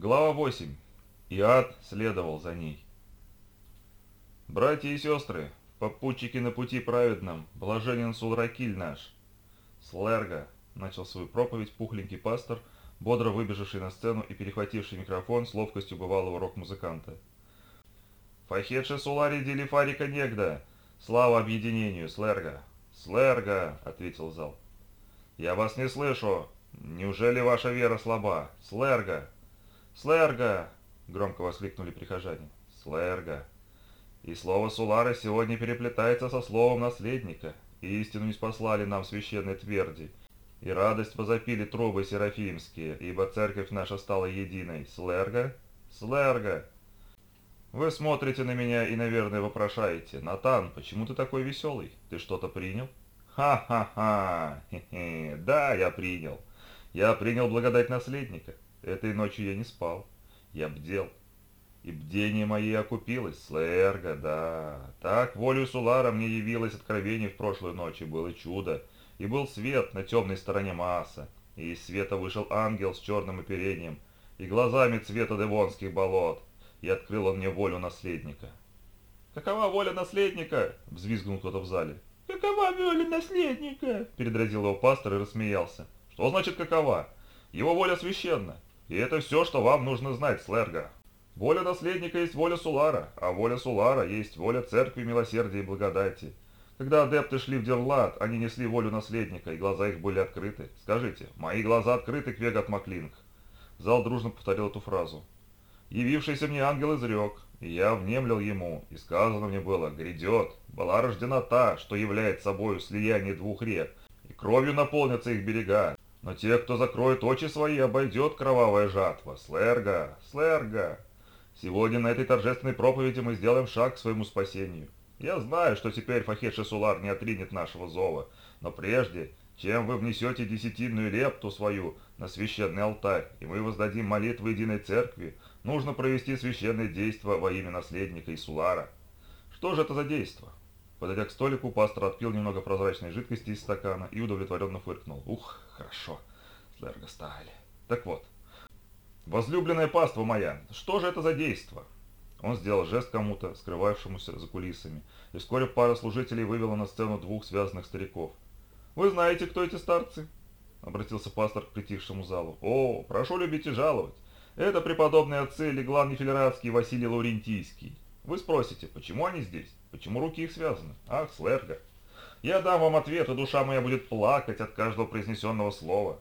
Глава 8. И ад следовал за ней. Братья и сестры, попутчики на пути праведном, блаженен Сулракиль наш. Слерга, начал свою проповедь пухленький пастор, бодро выбежавший на сцену и перехвативший микрофон с ловкостью бывалого рок-музыканта. «Фахедше Сулари Делифарика негда! Слава объединению, Слерга!» «Слерга!» — ответил зал. «Я вас не слышу! Неужели ваша вера слаба? Слерга!» «Слерга!» — громко воскликнули прихожане. «Слерга!» И слово Сулара сегодня переплетается со словом наследника, и истину не спаслали нам священной тверди, и радость возопили трубы серафимские, ибо церковь наша стала единой. Слерга? Слерга! Вы смотрите на меня и, наверное, вопрошаете, «Натан, почему ты такой веселый? Ты что-то принял?» «Ха-ха-ха! Да, я принял. Я принял благодать наследника. Этой ночью я не спал. Я бдел. И бдение мое окупилось, Слэрга, да. Так волю Сулара мне явилось откровение в прошлую ночь, и было чудо. И был свет на темной стороне Мааса. И из света вышел ангел с черным оперением, и глазами цвета девонских болот. И открыл он мне волю наследника. «Какова воля наследника?» — взвизгнул кто-то в зале. «Какова воля наследника?» — передразил его пастор и рассмеялся. «Что значит какова? Его воля священна. И это все, что вам нужно знать, Слерга. Воля наследника есть воля Сулара, а воля Сулара есть воля церкви милосердия и благодати. Когда адепты шли в Дерлат, они несли волю наследника, и глаза их были открыты. Скажите, мои глаза открыты, Квегат Маклинг. Зал дружно повторил эту фразу. Явившийся мне ангел изрек, и я внемлил ему, и сказано мне было, грядет, была рождена та, что является собою слияние двух рек, и кровью наполнятся их берега, но те, кто закроет очи свои, обойдет кровавая жатва. Слерга, слерга. Сегодня на этой торжественной проповеди мы сделаем шаг к своему спасению. Я знаю, что теперь Фахет Сулар не отринет нашего зова, но прежде, чем вы внесете десятинную лепту свою на священный алтарь, и мы воздадим молитвы единой церкви, нужно провести священное действо во имя наследника Исулара. Что же это за действо? Подойдя к столику, пастор отпил немного прозрачной жидкости из стакана и удовлетворенно фыркнул. «Ух, хорошо, Слергостали. Так вот, возлюбленная паства моя, что же это за действо?» Он сделал жест кому-то, скрывавшемуся за кулисами, и вскоре пара служителей вывела на сцену двух связанных стариков. «Вы знаете, кто эти старцы?» — обратился пастор к притихшему залу. «О, прошу любить и жаловать. Это преподобные отцы Леглан Нефилератский и Василий Лаурентийский. Вы спросите, почему они здесь? Почему руки их связаны? Ах, Слерга. Я дам вам ответ, и душа моя будет плакать от каждого произнесенного слова.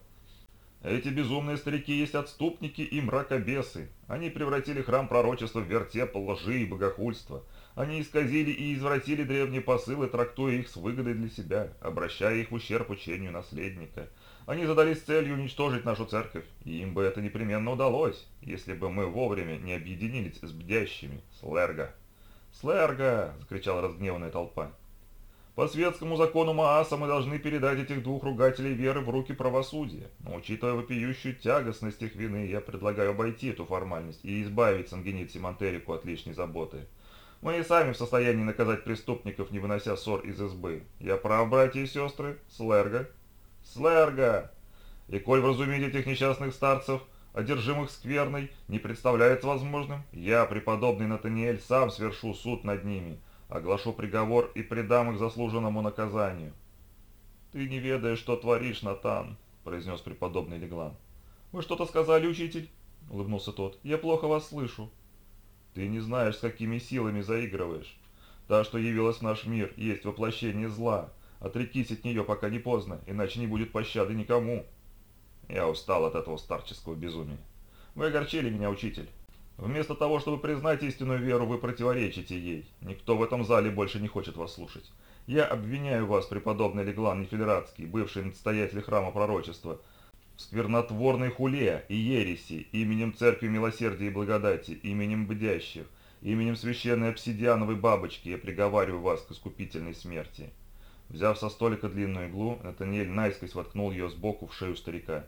Эти безумные старики есть отступники и мракобесы. Они превратили храм пророчества в вертепл лжи и богохульства. Они исказили и извратили древние посылы, трактуя их с выгодой для себя, обращая их в ущерб учению наследника. Они задались целью уничтожить нашу церковь, и им бы это непременно удалось, если бы мы вовремя не объединились с бдящими. Слерга. «Слерга!» – закричала разгневанная толпа. «По светскому закону Мааса мы должны передать этих двух ругателей веры в руки правосудия. Но учитывая вопиющую тягостность их вины, я предлагаю обойти эту формальность и избавить Сангенит Симонтерику от лишней заботы. Мы и сами в состоянии наказать преступников, не вынося ссор из избы. Я прав, братья и сестры? Слерга?» «Слерга!» И коль вразумить этих несчастных старцев – одержимых скверной, не представляется возможным, я, преподобный Натаниэль, сам свершу суд над ними, оглашу приговор и предам их заслуженному наказанию». «Ты не ведаешь, что творишь, Натан», — произнес преподобный Леглан. «Вы что-то сказали, учитель?» — улыбнулся тот. «Я плохо вас слышу». «Ты не знаешь, с какими силами заигрываешь. Та, что явилась в наш мир, есть воплощение зла. Отрекись от нее, пока не поздно, иначе не будет пощады никому». Я устал от этого старческого безумия. Вы огорчили меня, учитель. Вместо того, чтобы признать истинную веру, вы противоречите ей. Никто в этом зале больше не хочет вас слушать. Я обвиняю вас, преподобный Леглан Нефилератский, бывший настоятель храма пророчества, в сквернотворной хуле и ереси, именем Церкви Милосердия и Благодати, именем Бдящих, именем священной обсидиановой бабочки я приговариваю вас к искупительной смерти». Взяв со столика длинную иглу, Натаниэль наискось воткнул ее сбоку в шею старика.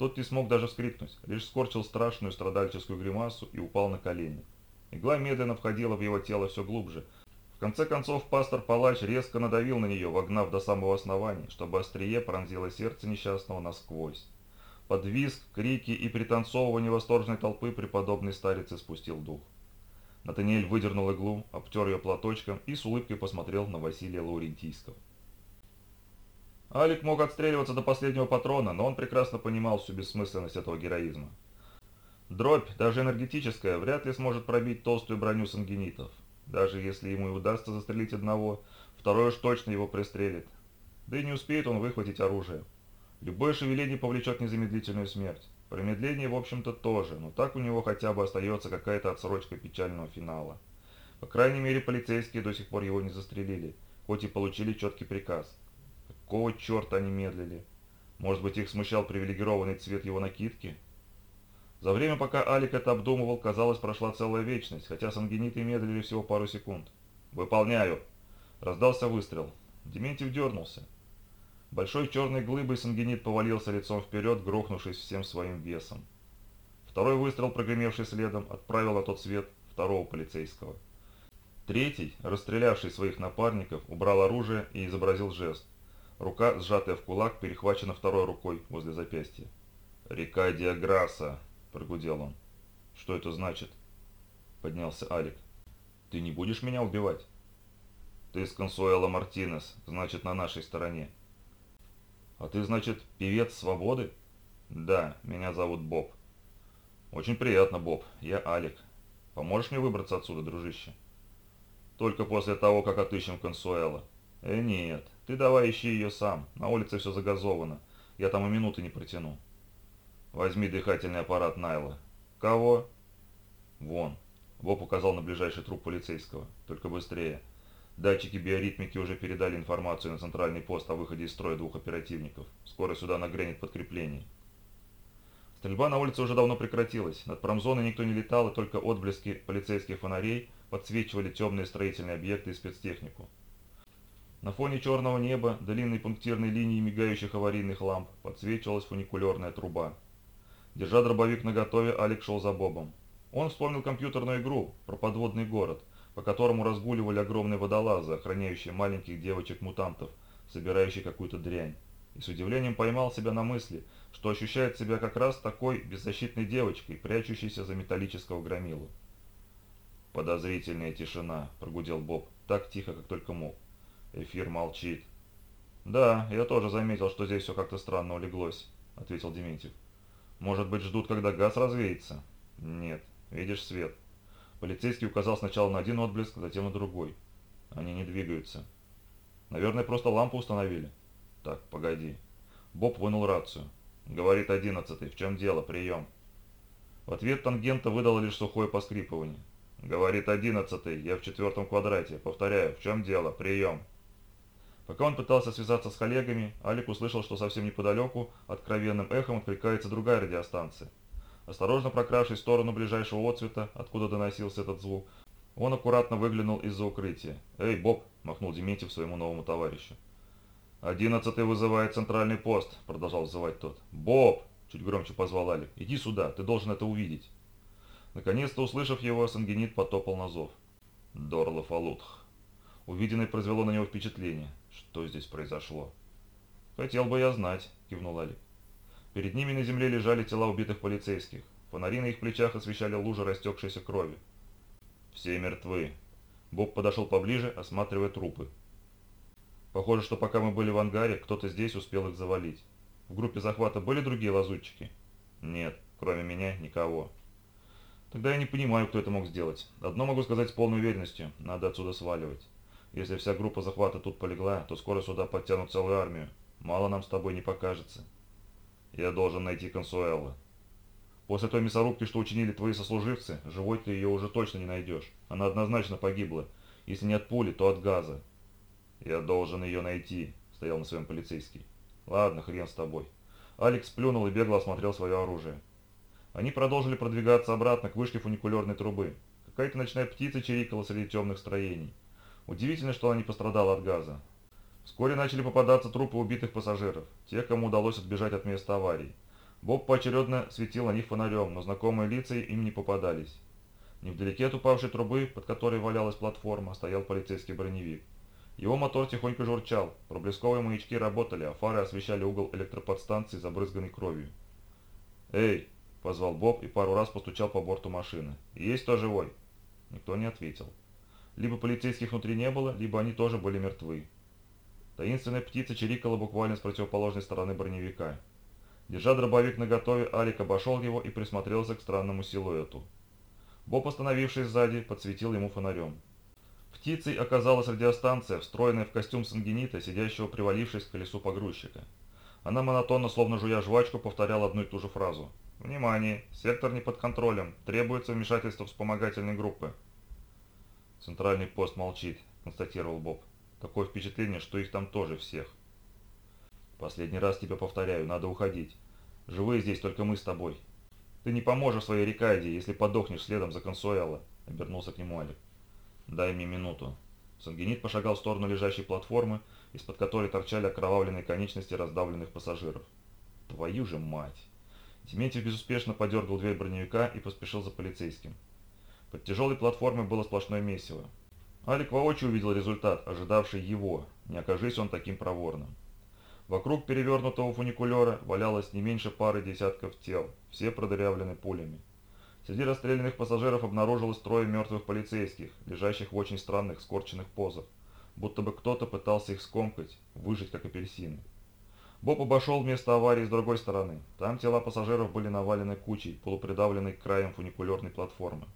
Тот не смог даже вскрикнуть, лишь скорчил страшную страдальческую гримасу и упал на колени. Игла медленно входила в его тело все глубже. В конце концов пастор-палач резко надавил на нее, вогнав до самого основания, чтобы острие пронзило сердце несчастного насквозь. Под визг, крики и пританцовывание восторженной толпы преподобный старец спустил дух. Натаниэль выдернул иглу, обтер ее платочком и с улыбкой посмотрел на Василия Лаурентийского. Алик мог отстреливаться до последнего патрона, но он прекрасно понимал всю бессмысленность этого героизма. Дробь, даже энергетическая, вряд ли сможет пробить толстую броню сангенитов. Даже если ему и удастся застрелить одного, второй уж точно его пристрелит. Да и не успеет он выхватить оружие. Любое шевеление повлечет незамедлительную смерть. Промедление, в общем-то, тоже, но так у него хотя бы остается какая-то отсрочка печального финала. По крайней мере, полицейские до сих пор его не застрелили, хоть и получили четкий приказ. Какого черта они медлили? Может быть, их смущал привилегированный цвет его накидки? За время, пока Алик это обдумывал, казалось, прошла целая вечность, хотя сангениты медлили всего пару секунд. «Выполняю!» Раздался выстрел. Дементьев дернулся. Большой черной глыбой сангенит повалился лицом вперед, грохнувшись всем своим весом. Второй выстрел, прогремевший следом, отправил на тот свет второго полицейского. Третий, расстрелявший своих напарников, убрал оружие и изобразил жест. Рука, сжатая в кулак, перехвачена второй рукой возле запястья. «Река Диаграса!» – прогудел он. «Что это значит?» – поднялся Алик. «Ты не будешь меня убивать?» «Ты с Консуэло Мартинес, значит, на нашей стороне. «А ты, значит, певец свободы?» «Да, меня зовут Боб». «Очень приятно, Боб. Я Алик. Поможешь мне выбраться отсюда, дружище?» «Только после того, как отыщем Консуэла». «Э, нет. Ты давай ищи ее сам. На улице все загазовано. Я там и минуты не протяну». «Возьми дыхательный аппарат Найла». «Кого?» «Вон». Боб указал на ближайший труп полицейского. «Только быстрее». Датчики биоритмики уже передали информацию на центральный пост о выходе из строя двух оперативников. Скоро сюда нагрянет подкрепление. Стрельба на улице уже давно прекратилась. Над промзоной никто не летал, и только отблески полицейских фонарей подсвечивали темные строительные объекты и спецтехнику. На фоне черного неба, длинной пунктирной линии мигающих аварийных ламп, подсвечивалась фуникулерная труба. Держа дробовик наготове, Алик шел за Бобом. Он вспомнил компьютерную игру про подводный город, по которому разгуливали огромные водолазы, охраняющие маленьких девочек-мутантов, собирающие какую-то дрянь. И с удивлением поймал себя на мысли, что ощущает себя как раз такой беззащитной девочкой, прячущейся за металлического громилу. «Подозрительная тишина», – прогудел Боб, так тихо, как только мог. Эфир молчит. «Да, я тоже заметил, что здесь все как-то странно улеглось», – ответил Дементьев. «Может быть, ждут, когда газ развеется?» «Нет, видишь свет. Полицейский указал сначала на один отблеск, затем на другой. Они не двигаются. Наверное, просто лампу установили. Так, погоди. Боб вынул рацию. Говорит одиннадцатый. В чем дело? Прием. В ответ тангента выдала лишь сухое поскрипывание. Говорит одиннадцатый. Я в четвертом квадрате. Повторяю. В чем дело? Прием. Пока он пытался связаться с коллегами, Алик услышал, что совсем неподалеку откровенным эхом откликается другая радиостанция. Осторожно прокравшись в сторону ближайшего отцвета, откуда доносился этот звук, он аккуратно выглянул из-за укрытия. «Эй, Боб!» – махнул Дементьев своему новому товарищу. «Одиннадцатый вызывает центральный пост», – продолжал вызывать тот. «Боб!» – чуть громче позвал Алик. «Иди сюда, ты должен это увидеть». Наконец-то, услышав его, Сангенит потопал на зов. Дорлов Алутх. Увиденное произвело на него впечатление. Что здесь произошло? «Хотел бы я знать», – кивнул Алик. Перед ними на земле лежали тела убитых полицейских. Фонари на их плечах освещали лужи растекшейся крови. «Все мертвы». Боб подошел поближе, осматривая трупы. Похоже, что пока мы были в ангаре, кто-то здесь успел их завалить. В группе захвата были другие лазутчики? Нет, кроме меня, никого. Тогда я не понимаю, кто это мог сделать. Одно могу сказать с полной уверенностью. Надо отсюда сваливать. Если вся группа захвата тут полегла, то скоро сюда подтянут целую армию. Мало нам с тобой не покажется. Я должен найти Консуэлла. После той мясорубки, что учинили твои сослуживцы, живой ты ее уже точно не найдешь. Она однозначно погибла. Если не от пули, то от газа. Я должен ее найти, стоял на своем полицейский. Ладно, хрен с тобой. Алекс плюнул и бегло осмотрел свое оружие. Они продолжили продвигаться обратно к вышке фуникулерной трубы. Какая-то ночная птица чирикала среди темных строений. Удивительно, что она не пострадала от газа. Вскоре начали попадаться трупы убитых пассажиров, тех, кому удалось отбежать от места аварии. Боб поочередно светил на них фонарем, но знакомые лица им не попадались. Невдалеке от упавшей трубы, под которой валялась платформа, стоял полицейский броневик. Его мотор тихонько журчал, проблесковые маячки работали, а фары освещали угол электроподстанции, забрызганный кровью. «Эй!» – позвал Боб и пару раз постучал по борту машины. «Есть кто живой?» Никто не ответил. Либо полицейских внутри не было, либо они тоже были мертвы. Таинственная птица чирикала буквально с противоположной стороны броневика. Держа дробовик наготове, Алик обошел его и присмотрелся к странному силуэту. Боб, остановившись сзади, подсветил ему фонарем. Птицей оказалась радиостанция, встроенная в костюм сангенита, сидящего привалившись к колесу погрузчика. Она монотонно, словно жуя жвачку, повторяла одну и ту же фразу. «Внимание! Сектор не под контролем. Требуется вмешательство вспомогательной группы». «Центральный пост молчит», — констатировал Боб. «Такое впечатление, что их там тоже всех». «Последний раз тебе повторяю, надо уходить. Живые здесь только мы с тобой. Ты не поможешь своей Рикайде, если подохнешь следом за Консуэлло», — обернулся к нему Алик. «Дай мне минуту». Сангенит пошагал в сторону лежащей платформы, из-под которой торчали окровавленные конечности раздавленных пассажиров. «Твою же мать!» Дементьев безуспешно подергал дверь броневика и поспешил за полицейским. Под тяжелой платформой было сплошное месиво. Алик воочию увидел результат, ожидавший его, не окажись он таким проворным. Вокруг перевернутого фуникулера валялось не меньше пары десятков тел, все продырявлены пулями. Среди расстрелянных пассажиров обнаружилось трое мертвых полицейских, лежащих в очень странных скорченных позах, будто бы кто-то пытался их скомкать, выжить как апельсины. Боб обошел место аварии с другой стороны. Там тела пассажиров были навалены кучей, полупридавленной краем фуникулерной платформы.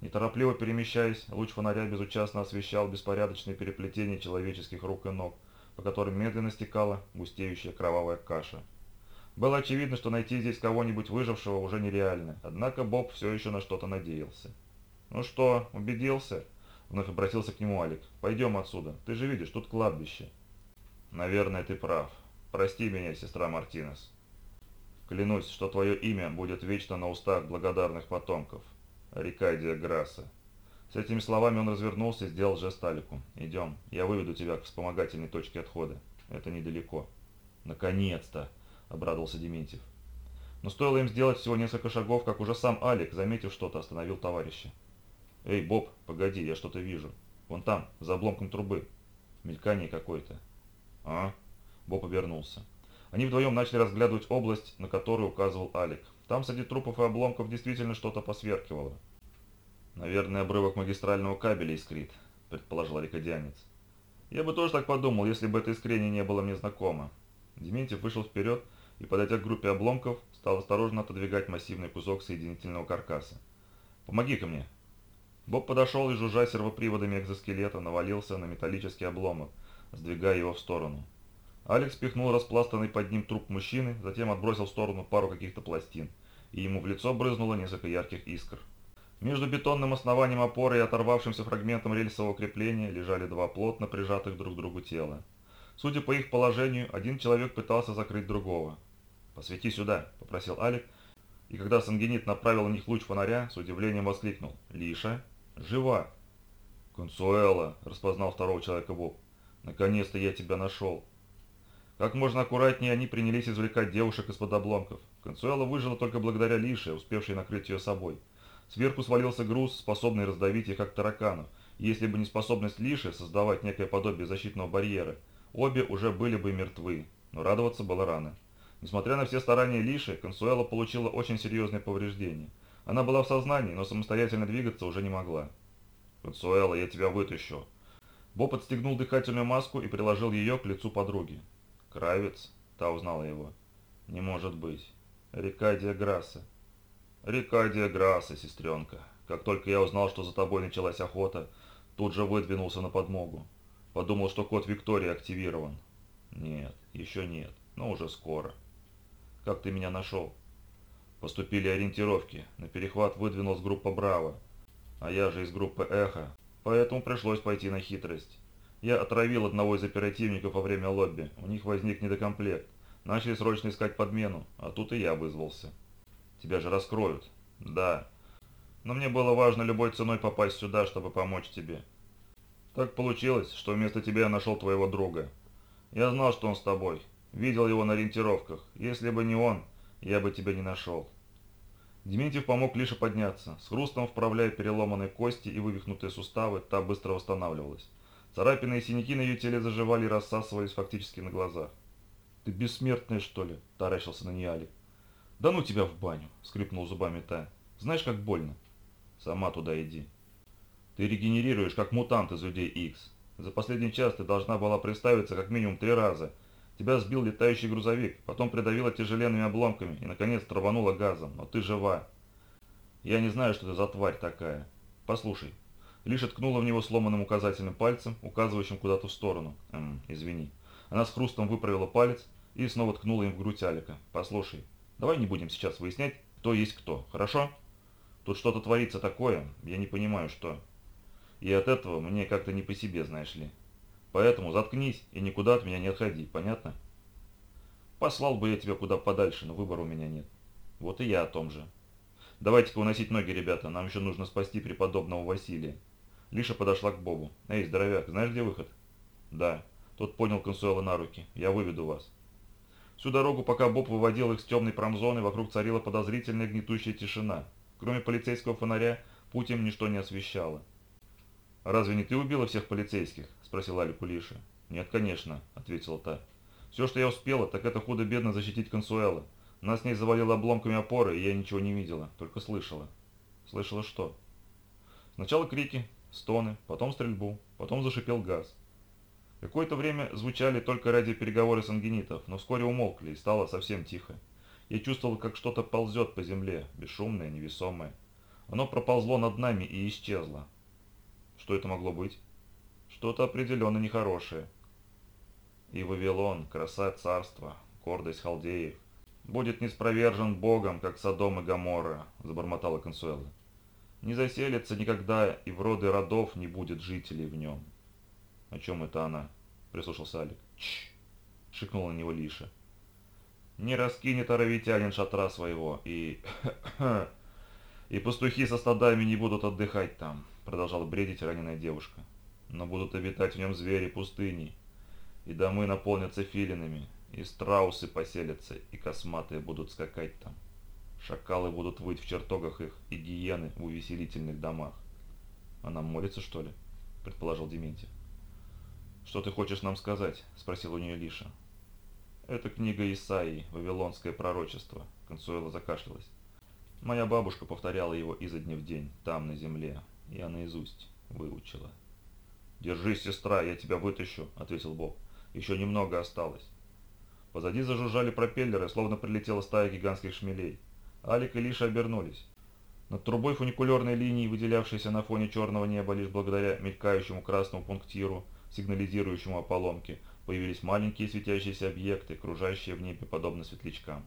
Неторопливо перемещаясь, луч фонаря безучастно освещал беспорядочные переплетения человеческих рук и ног, по которым медленно стекала густеющая кровавая каша. Было очевидно, что найти здесь кого-нибудь выжившего уже нереально, однако Боб все еще на что-то надеялся. «Ну что, убедился?» — вновь обратился к нему Алик. «Пойдем отсюда. Ты же видишь, тут кладбище». «Наверное, ты прав. Прости меня, сестра Мартинес. Клянусь, что твое имя будет вечно на устах благодарных потомков. Рикайдия Грасса». С этими словами он развернулся и сделал жест Алику. «Идем, я выведу тебя к вспомогательной точке отхода. Это недалеко». «Наконец-то!» – обрадовался Дементьев. Но стоило им сделать всего несколько шагов, как уже сам Алик, заметив что-то, остановил товарища. «Эй, Боб, погоди, я что-то вижу. Вон там, за обломком трубы. Мелькание какое-то». «А?» Боб обернулся. Они вдвоем начали разглядывать область, на которую указывал Алик. Там среди трупов и обломков действительно что-то посверкивало. «Наверное, обрывок магистрального кабеля искрит», – предположил арикадианец. «Я бы тоже так подумал, если бы это искрение не было мне знакомо». Дементьев вышел вперед и, подойдя к группе обломков, стал осторожно отодвигать массивный кусок соединительного каркаса. «Помоги-ка мне!» Боб подошел и, жужжа сервоприводами экзоскелета, навалился на металлический обломок, сдвигая его в сторону. Алекс пихнул распластанный под ним труп мужчины, затем отбросил в сторону пару каких-то пластин, и ему в лицо брызнуло несколько ярких искр. Между бетонным основанием опоры и оторвавшимся фрагментом рельсового крепления лежали два плотно прижатых друг к другу тела. Судя по их положению, один человек пытался закрыть другого. «Посвети сюда», — попросил Алик, и когда сангенит направил на них луч фонаря, с удивлением воскликнул. «Лиша? Жива!» «Консуэла!» — распознал второго человека Боб. «Наконец-то я тебя нашел!» Как можно аккуратнее они принялись извлекать девушек из-под обломков. Консуэла выжила только благодаря Лише, успевшей накрыть ее собой. Сверху свалился груз, способный раздавить их как тараканов. Если бы не способность Лиши создавать некое подобие защитного барьера, обе уже были бы мертвы. Но радоваться было рано. Несмотря на все старания Лиши, Консуэла получила очень серьезные повреждения. Она была в сознании, но самостоятельно двигаться уже не могла. «Консуэла, я тебя вытащу». Боб отстегнул дыхательную маску и приложил ее к лицу подруги. «Кравец?» – та узнала его. «Не может быть. Рикадия Грасса. «Рикадия Грасса, сестренка. Как только я узнал, что за тобой началась охота, тут же выдвинулся на подмогу. Подумал, что код Виктории активирован. Нет, еще нет, но уже скоро. Как ты меня нашел? Поступили ориентировки. На перехват выдвинулась группа Браво. А я же из группы Эхо, поэтому пришлось пойти на хитрость. Я отравил одного из оперативников во время лобби. У них возник недокомплект. Начали срочно искать подмену, а тут и я вызвался. Тебя же раскроют. Да. Но мне было важно любой ценой попасть сюда, чтобы помочь тебе. Так получилось, что вместо тебя я нашел твоего друга. Я знал, что он с тобой. Видел его на ориентировках. Если бы не он, я бы тебя не нашел. Дементьев помог Лише подняться. С хрустом вправляя переломанные кости и вывихнутые суставы, та быстро восстанавливалась. Царапины и синяки на ее теле заживали и рассасывались фактически на глазах. «Ты бессмертная, что ли?» – таращился на нее Алик. «Да ну тебя в баню!» — скрипнул зубами та. «Знаешь, как больно?» «Сама туда иди». «Ты регенерируешь, как мутант из Людей Икс. За последний час ты должна была представиться как минимум три раза. Тебя сбил летающий грузовик, потом придавило тяжеленными обломками и, наконец, травануло газом. Но ты жива. Я не знаю, что это за тварь такая. Послушай». Лишь ткнула в него сломанным указательным пальцем, указывающим куда-то в сторону. «Эм, извини». Она с хрустом выправила палец и снова ткнула им в грудь Алика. «Послушай, давай не будем сейчас выяснять, кто есть кто, хорошо? Тут что-то творится такое, я не понимаю, что. И от этого мне как-то не по себе, знаешь ли. Поэтому заткнись и никуда от меня не отходи, понятно? Послал бы я тебя куда подальше, но выбора у меня нет. Вот и я о том же. Давайте-ка уносить ноги, ребята, нам еще нужно спасти преподобного Василия. Лиша подошла к Бобу. «Эй, здоровяк, знаешь, где выход?» «Да». Тот понял Консуэла на руки. «Я выведу вас». Всю дорогу, пока Боб выводил их с темной промзоны, вокруг царила подозрительная гнетущая тишина. Кроме полицейского фонаря, путь им ничто не освещало. «Разве не ты убила всех полицейских?» – спросил Алик у Лиши. «Нет, конечно», – ответила та. «Все, что я успела, так это худо-бедно защитить Консуэла. Нас с ней завалило обломками опоры, и я ничего не видела, только слышала». «Слышала что?» Сначала крики, стоны, потом стрельбу, потом зашипел газ. Какое-то время звучали только радиопереговоры сангенитов, но вскоре умолкли и стало совсем тихо. Я чувствовал, как что-то ползет по земле, бесшумное, невесомое. Оно проползло над нами и исчезло. Что это могло быть? Что-то определенно нехорошее. И Вавилон, краса царства, гордость халдеев, будет неспровержен Богом, как Содом и Гоморра, забормотала Консуэла. Не заселится никогда, и в роды родов не будет жителей в нем. «О чем это она?» – прислушался Алик. «Чш!» – шикнул на него Лиша. «Не раскинет оровитянин шатра своего, и... и пастухи со стадами не будут отдыхать там», – продолжала бредить раненая девушка. «Но будут обитать в нем звери пустыни, и домы наполнятся филинами, и страусы поселятся, и косматые будут скакать там. Шакалы будут выть в чертогах их, и гиены в увеселительных домах». «Она молится, что ли?» – предположил Дементьев. «Что ты хочешь нам сказать?» – спросил у нее Лиша. «Это книга Исаии, Вавилонское пророчество», – Консуэла закашлялась. «Моя бабушка повторяла его изо дня в день, там, на земле. Я наизусть выучила». «Держись, сестра, я тебя вытащу», – ответил Боб. «Еще немного осталось». Позади зажужжали пропеллеры, словно прилетела стая гигантских шмелей. Алик и Лиша обернулись. Над трубой фуникулерной линии, выделявшейся на фоне черного неба лишь благодаря мелькающему красному пунктиру, сигнализирующему о поломке, появились маленькие светящиеся объекты, кружащие в небе подобно светлячкам.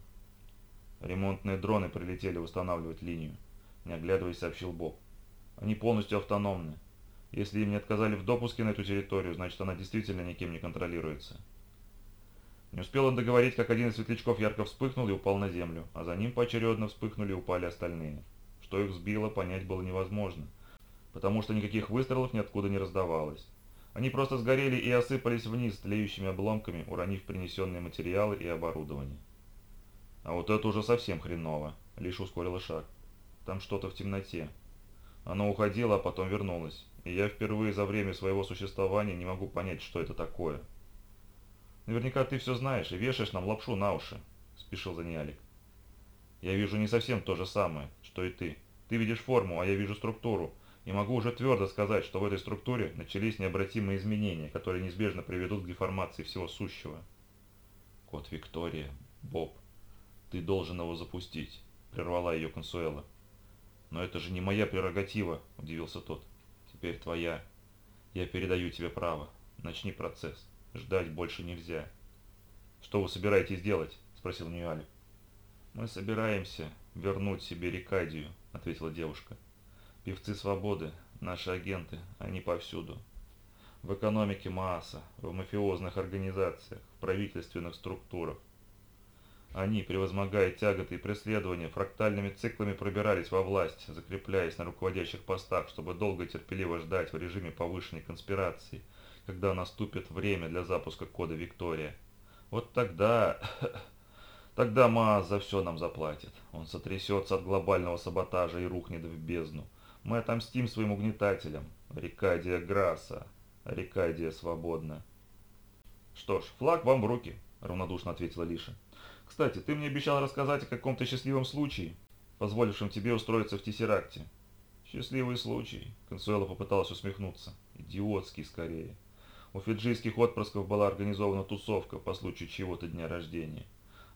Ремонтные дроны прилетели восстанавливать линию, не оглядываясь, сообщил Боб. Они полностью автономны. Если им не отказали в допуске на эту территорию, значит она действительно никем не контролируется. Не успел он договорить, как один из светлячков ярко вспыхнул и упал на землю, а за ним поочередно вспыхнули и упали остальные. Что их сбило, понять было невозможно, потому что никаких выстрелов ниоткуда не раздавалось. Они просто сгорели и осыпались вниз тлеющими обломками, уронив принесенные материалы и оборудование. А вот это уже совсем хреново. Лишь ускорила шаг. Там что-то в темноте. Оно уходило, а потом вернулось. И я впервые за время своего существования не могу понять, что это такое. Наверняка ты все знаешь и вешаешь нам лапшу на уши, спешил за ней Алик. Я вижу не совсем то же самое, что и ты. Ты видишь форму, а я вижу структуру, и могу уже твердо сказать, что в этой структуре начались необратимые изменения, которые неизбежно приведут к деформации всего сущего. Кот Виктория, Боб, ты должен его запустить, прервала ее Консуэла. Но это же не моя прерогатива, удивился тот. Теперь твоя. Я передаю тебе право. Начни процесс. Ждать больше нельзя. Что вы собираетесь делать? Спросил Ньюалик. Мы собираемся вернуть себе Рикадию, ответила девушка. Певцы свободы, наши агенты, они повсюду. В экономике масса, в мафиозных организациях, в правительственных структурах. Они, превозмогая тяготы и преследования, фрактальными циклами пробирались во власть, закрепляясь на руководящих постах, чтобы долго и терпеливо ждать в режиме повышенной конспирации, когда наступит время для запуска кода Виктория. Вот тогда... Тогда Маас за все нам заплатит. Он сотрясется от глобального саботажа и рухнет в бездну. Мы отомстим своим угнетателям. Рикадия Граса. Рикадия свободна. Что ж, флаг вам в руки, равнодушно ответила Лиша. Кстати, ты мне обещал рассказать о каком-то счастливом случае, позволившем тебе устроиться в Тессеракте. Счастливый случай. Консуэла попыталась усмехнуться. Идиотский скорее. У фиджийских отпрысков была организована тусовка по случаю чего-то дня рождения.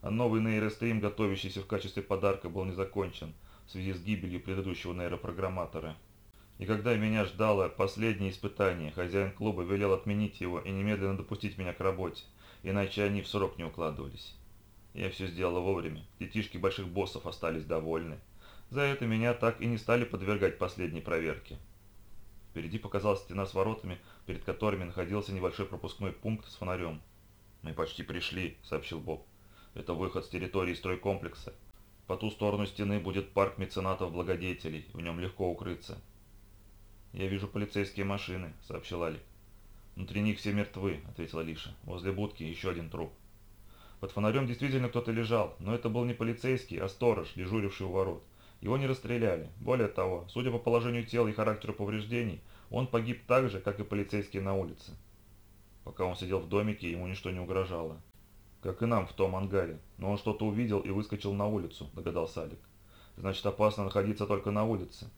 А новый нейрострим, готовящийся в качестве подарка, был не закончен в связи с гибелью предыдущего нейропрограмматора. И когда меня ждало последнее испытание, хозяин клуба велел отменить его и немедленно допустить меня к работе, иначе они в срок не укладывались. Я все сделала вовремя, детишки больших боссов остались довольны. За это меня так и не стали подвергать последней проверке. Впереди показалась стена с воротами, перед которыми находился небольшой пропускной пункт с фонарем. «Мы почти пришли», — сообщил Боб. «Это выход с территории стройкомплекса. По ту сторону стены будет парк меценатов-благодетелей, в нем легко укрыться. «Я вижу полицейские машины», — сообщил Алик. «Внутри них все мертвы», — ответила Лиша. «Возле будки еще один труп». Под фонарем действительно кто-то лежал, но это был не полицейский, а сторож, дежуривший у ворот. Его не расстреляли. Более того, судя по положению тела и характеру повреждений, он погиб так же, как и полицейские на улице. Пока он сидел в домике, ему ничто не угрожало. Как и нам в том ангаре. Но он что-то увидел и выскочил на улицу, догадался Алик. Значит, опасно находиться только на улице.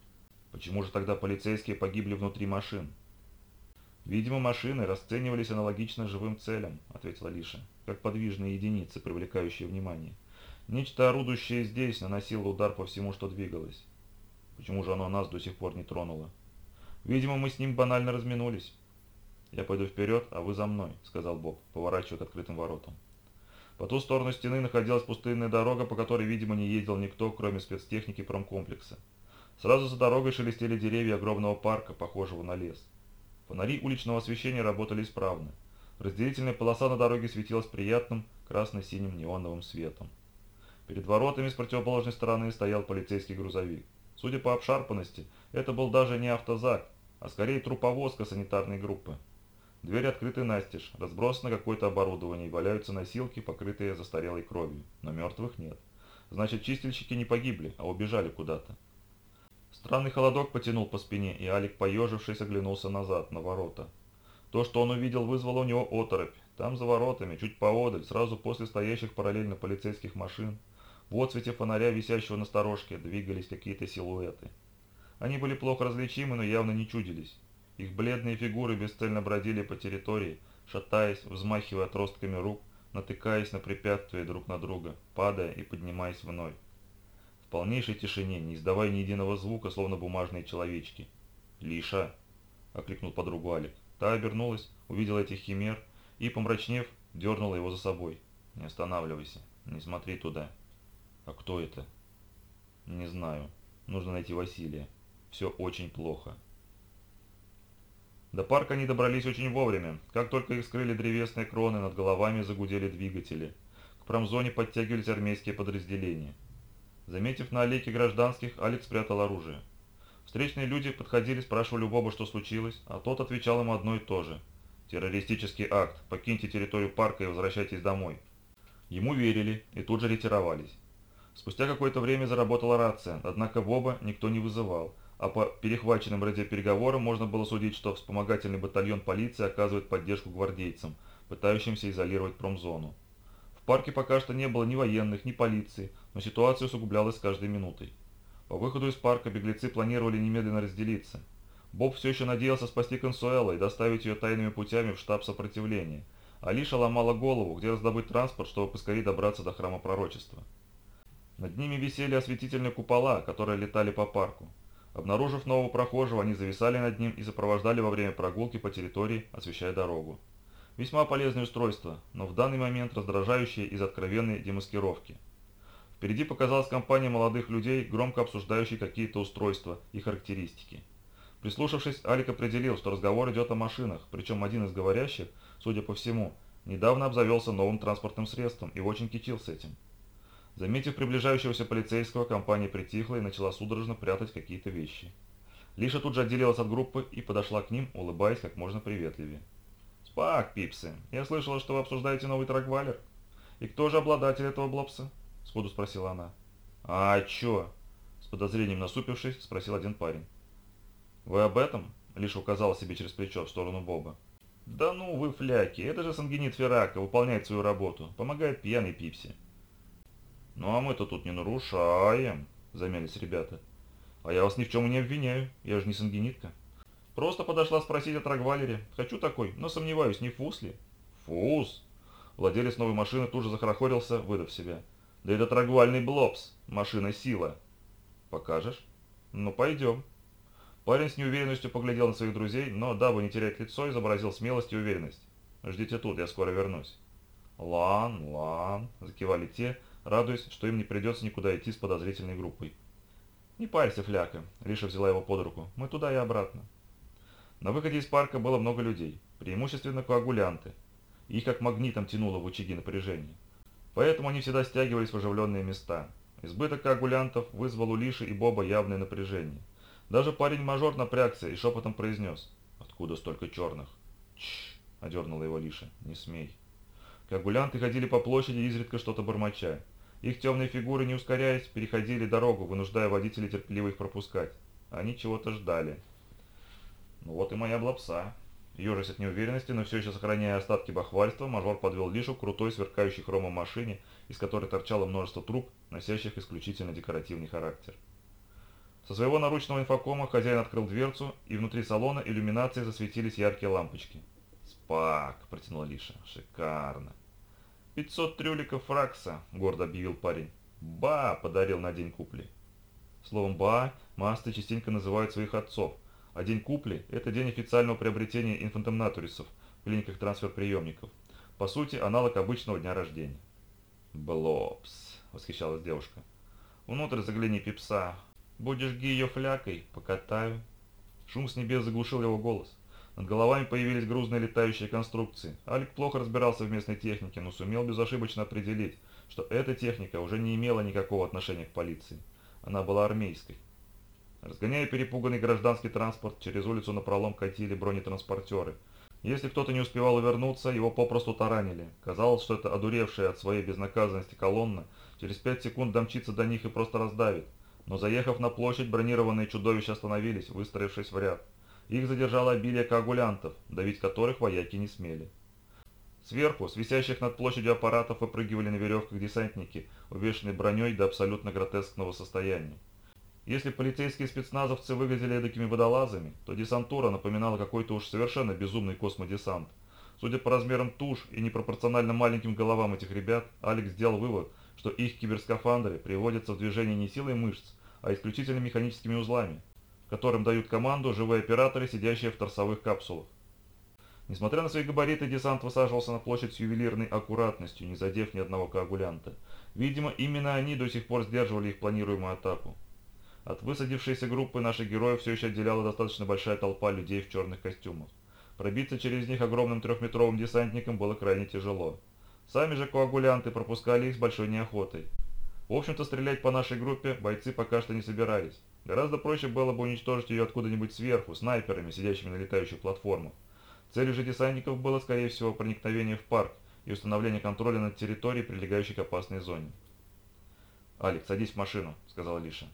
Почему же тогда полицейские погибли внутри машин? Видимо, машины расценивались аналогично живым целям, ответила Лиша, как подвижные единицы, привлекающие внимание. Нечто орудующее здесь наносило удар по всему, что двигалось. Почему же оно нас до сих пор не тронуло? Видимо, мы с ним банально разминулись. «Я пойду вперед, а вы за мной», — сказал Боб, поворачивая к открытым воротам. По ту сторону стены находилась пустынная дорога, по которой, видимо, не ездил никто, кроме спецтехники промкомплекса. Сразу за дорогой шелестели деревья огромного парка, похожего на лес. Фонари уличного освещения работали исправно. Разделительная полоса на дороге светилась приятным красно-синим неоновым светом. Перед воротами с противоположной стороны стоял полицейский грузовик. Судя по обшарпанности, это был даже не автозак, а скорее труповозка санитарной группы. Двери открыты настежь, разбросано какое-то оборудование и валяются носилки, покрытые застарелой кровью, но мертвых нет. Значит, чистильщики не погибли, а убежали куда-то. Странный холодок потянул по спине, и Алик, поежившись, оглянулся назад, на ворота. То, что он увидел, вызвало у него оторопь. Там за воротами, чуть поодаль, сразу после стоящих параллельно полицейских машин, в отсвете фонаря, висящего на сторожке, двигались какие-то силуэты. Они были плохо различимы, но явно не чудились. Их бледные фигуры бесцельно бродили по территории, шатаясь, взмахивая отростками рук, натыкаясь на препятствия друг на друга, падая и поднимаясь вновь полнейшей тишине, не издавая ни единого звука, словно бумажные человечки. «Лиша!» – окликнул подругу Алик. Та обернулась, увидела этих химер и, помрачнев, дернула его за собой. «Не останавливайся, не смотри туда». «А кто это?» «Не знаю. Нужно найти Василия. Все очень плохо». До парка они добрались очень вовремя. Как только их скрыли древесные кроны, над головами загудели двигатели. К промзоне подтягивались армейские подразделения. Заметив на аллейке гражданских, Алекс спрятал оружие. Встречные люди подходили, спрашивали Боба, что случилось, а тот отвечал им одно и то же. «Террористический акт. Покиньте территорию парка и возвращайтесь домой». Ему верили и тут же ретировались. Спустя какое-то время заработала рация, однако Боба никто не вызывал, а по перехваченным радиопереговорам можно было судить, что вспомогательный батальон полиции оказывает поддержку гвардейцам, пытающимся изолировать промзону парке пока что не было ни военных, ни полиции, но ситуация усугублялась с каждой минутой. По выходу из парка беглецы планировали немедленно разделиться. Боб все еще надеялся спасти Консуэла и доставить ее тайными путями в штаб сопротивления. Алиша ломала голову, где раздобыть транспорт, чтобы поскорее добраться до храма пророчества. Над ними висели осветительные купола, которые летали по парку. Обнаружив нового прохожего, они зависали над ним и сопровождали во время прогулки по территории, освещая дорогу. Весьма полезное устройство, но в данный момент раздражающее из откровенной демаскировки. Впереди показалась компания молодых людей, громко обсуждающих какие-то устройства и характеристики. Прислушавшись, Алик определил, что разговор идет о машинах, причем один из говорящих, судя по всему, недавно обзавелся новым транспортным средством и очень кичился этим. Заметив приближающегося полицейского, компания притихла и начала судорожно прятать какие-то вещи. Лиша тут же отделилась от группы и подошла к ним, улыбаясь как можно приветливее. «Спак, пипсы, я слышала, что вы обсуждаете новый трагвалер. И кто же обладатель этого блопса?» – сходу спросила она. «А чё?» – с подозрением насупившись, спросил один парень. «Вы об этом?» – лишь указал себе через плечо в сторону Боба. «Да ну вы фляки, это же сангенит Феррака выполняет свою работу, помогает пьяный пипси». «Ну а мы-то тут не нарушаем», — замялись ребята. «А я вас ни в чем не обвиняю, я же не сангенитка». Просто подошла спросить о Трагвалере. Хочу такой, но сомневаюсь, не фус ли? Фус? Владелец новой машины тут же захорохорился, выдав себя. Да это трагвальный Блобс, машина сила. Покажешь? Ну, пойдем. Парень с неуверенностью поглядел на своих друзей, но, дабы не терять лицо, изобразил смелость и уверенность. «Ждите тут, я скоро вернусь». «Лан, лан», – закивали те, радуясь, что им не придется никуда идти с подозрительной группой. «Не парься, фляка», – Лиша взяла его под руку. «Мы туда и обратно». На выходе из парка было много людей, преимущественно коагулянты. Их как магнитом тянуло в очаги напряжения. Поэтому они всегда стягивались в оживленные места. Избыток коагулянтов вызвал у Лиши и Боба явное напряжение. Даже парень-мажор напрягся и шепотом произнес «Откуда столько черных?» «Чш!» – одернула его Лиша. «Не смей». Коагулянты ходили по площади, изредка что-то бормоча. Их темные фигуры, не ускоряясь, переходили дорогу, вынуждая водителей терпеливо их пропускать. Они чего-то ждали. Ну вот и моя блапса. Ежась от неуверенности, но все еще сохраняя остатки бахвальства, мажор подвел Лишу к крутой, сверкающей хромом машине, из которой торчало множество труб, носящих исключительно декоративный характер. Со своего наручного инфокома хозяин открыл дверцу, и внутри салона иллюминации засветились яркие лампочки. «Спак!» – протянула Лиша. «Шикарно!» «Пятьсот трюликов фракса!» – гордо объявил парень. «Ба!» – подарил на день купли. Словом «ба» масты частенько называют своих отцов – а день купли – это день официального приобретения инфантомнаторисов в клиниках трансфер-приемников. По сути, аналог обычного дня рождения. «Блопс!» – восхищалась девушка. «Внутрь загляни, пипса. Будешь гио флякой, покатаю». Шум с небес заглушил его голос. Над головами появились грузные летающие конструкции. Алик плохо разбирался в местной технике, но сумел безошибочно определить, что эта техника уже не имела никакого отношения к полиции. Она была армейской. Разгоняя перепуганный гражданский транспорт, через улицу напролом катили бронетранспортеры. Если кто-то не успевал увернуться, его попросту таранили. Казалось, что это одуревшая от своей безнаказанности колонна через пять секунд домчится до них и просто раздавит. Но заехав на площадь, бронированные чудовища остановились, выстроившись в ряд. Их задержало обилие коагулянтов, давить которых вояки не смели. Сверху, с висящих над площадью аппаратов, выпрыгивали на веревках десантники, увешанные броней до абсолютно гротескного состояния. Если полицейские спецназовцы выглядели такими водолазами, то десантура напоминала какой-то уж совершенно безумный космодесант. Судя по размерам туш и непропорционально маленьким головам этих ребят, Алекс сделал вывод, что их киберскафандры приводятся в движение не силой мышц, а исключительно механическими узлами, которым дают команду живые операторы, сидящие в торсовых капсулах. Несмотря на свои габариты, десант высаживался на площадь с ювелирной аккуратностью, не задев ни одного коагулянта. Видимо, именно они до сих пор сдерживали их планируемую атаку. От высадившейся группы наших героев все еще отделяла достаточно большая толпа людей в черных костюмах. Пробиться через них огромным трехметровым десантником было крайне тяжело. Сами же коагулянты пропускали их с большой неохотой. В общем-то, стрелять по нашей группе бойцы пока что не собирались. Гораздо проще было бы уничтожить ее откуда-нибудь сверху, снайперами, сидящими на летающих платформах. Целью же десантников было, скорее всего, проникновение в парк и установление контроля над территорией, прилегающей к опасной зоне. «Алекс, садись в машину», — сказала Лиша.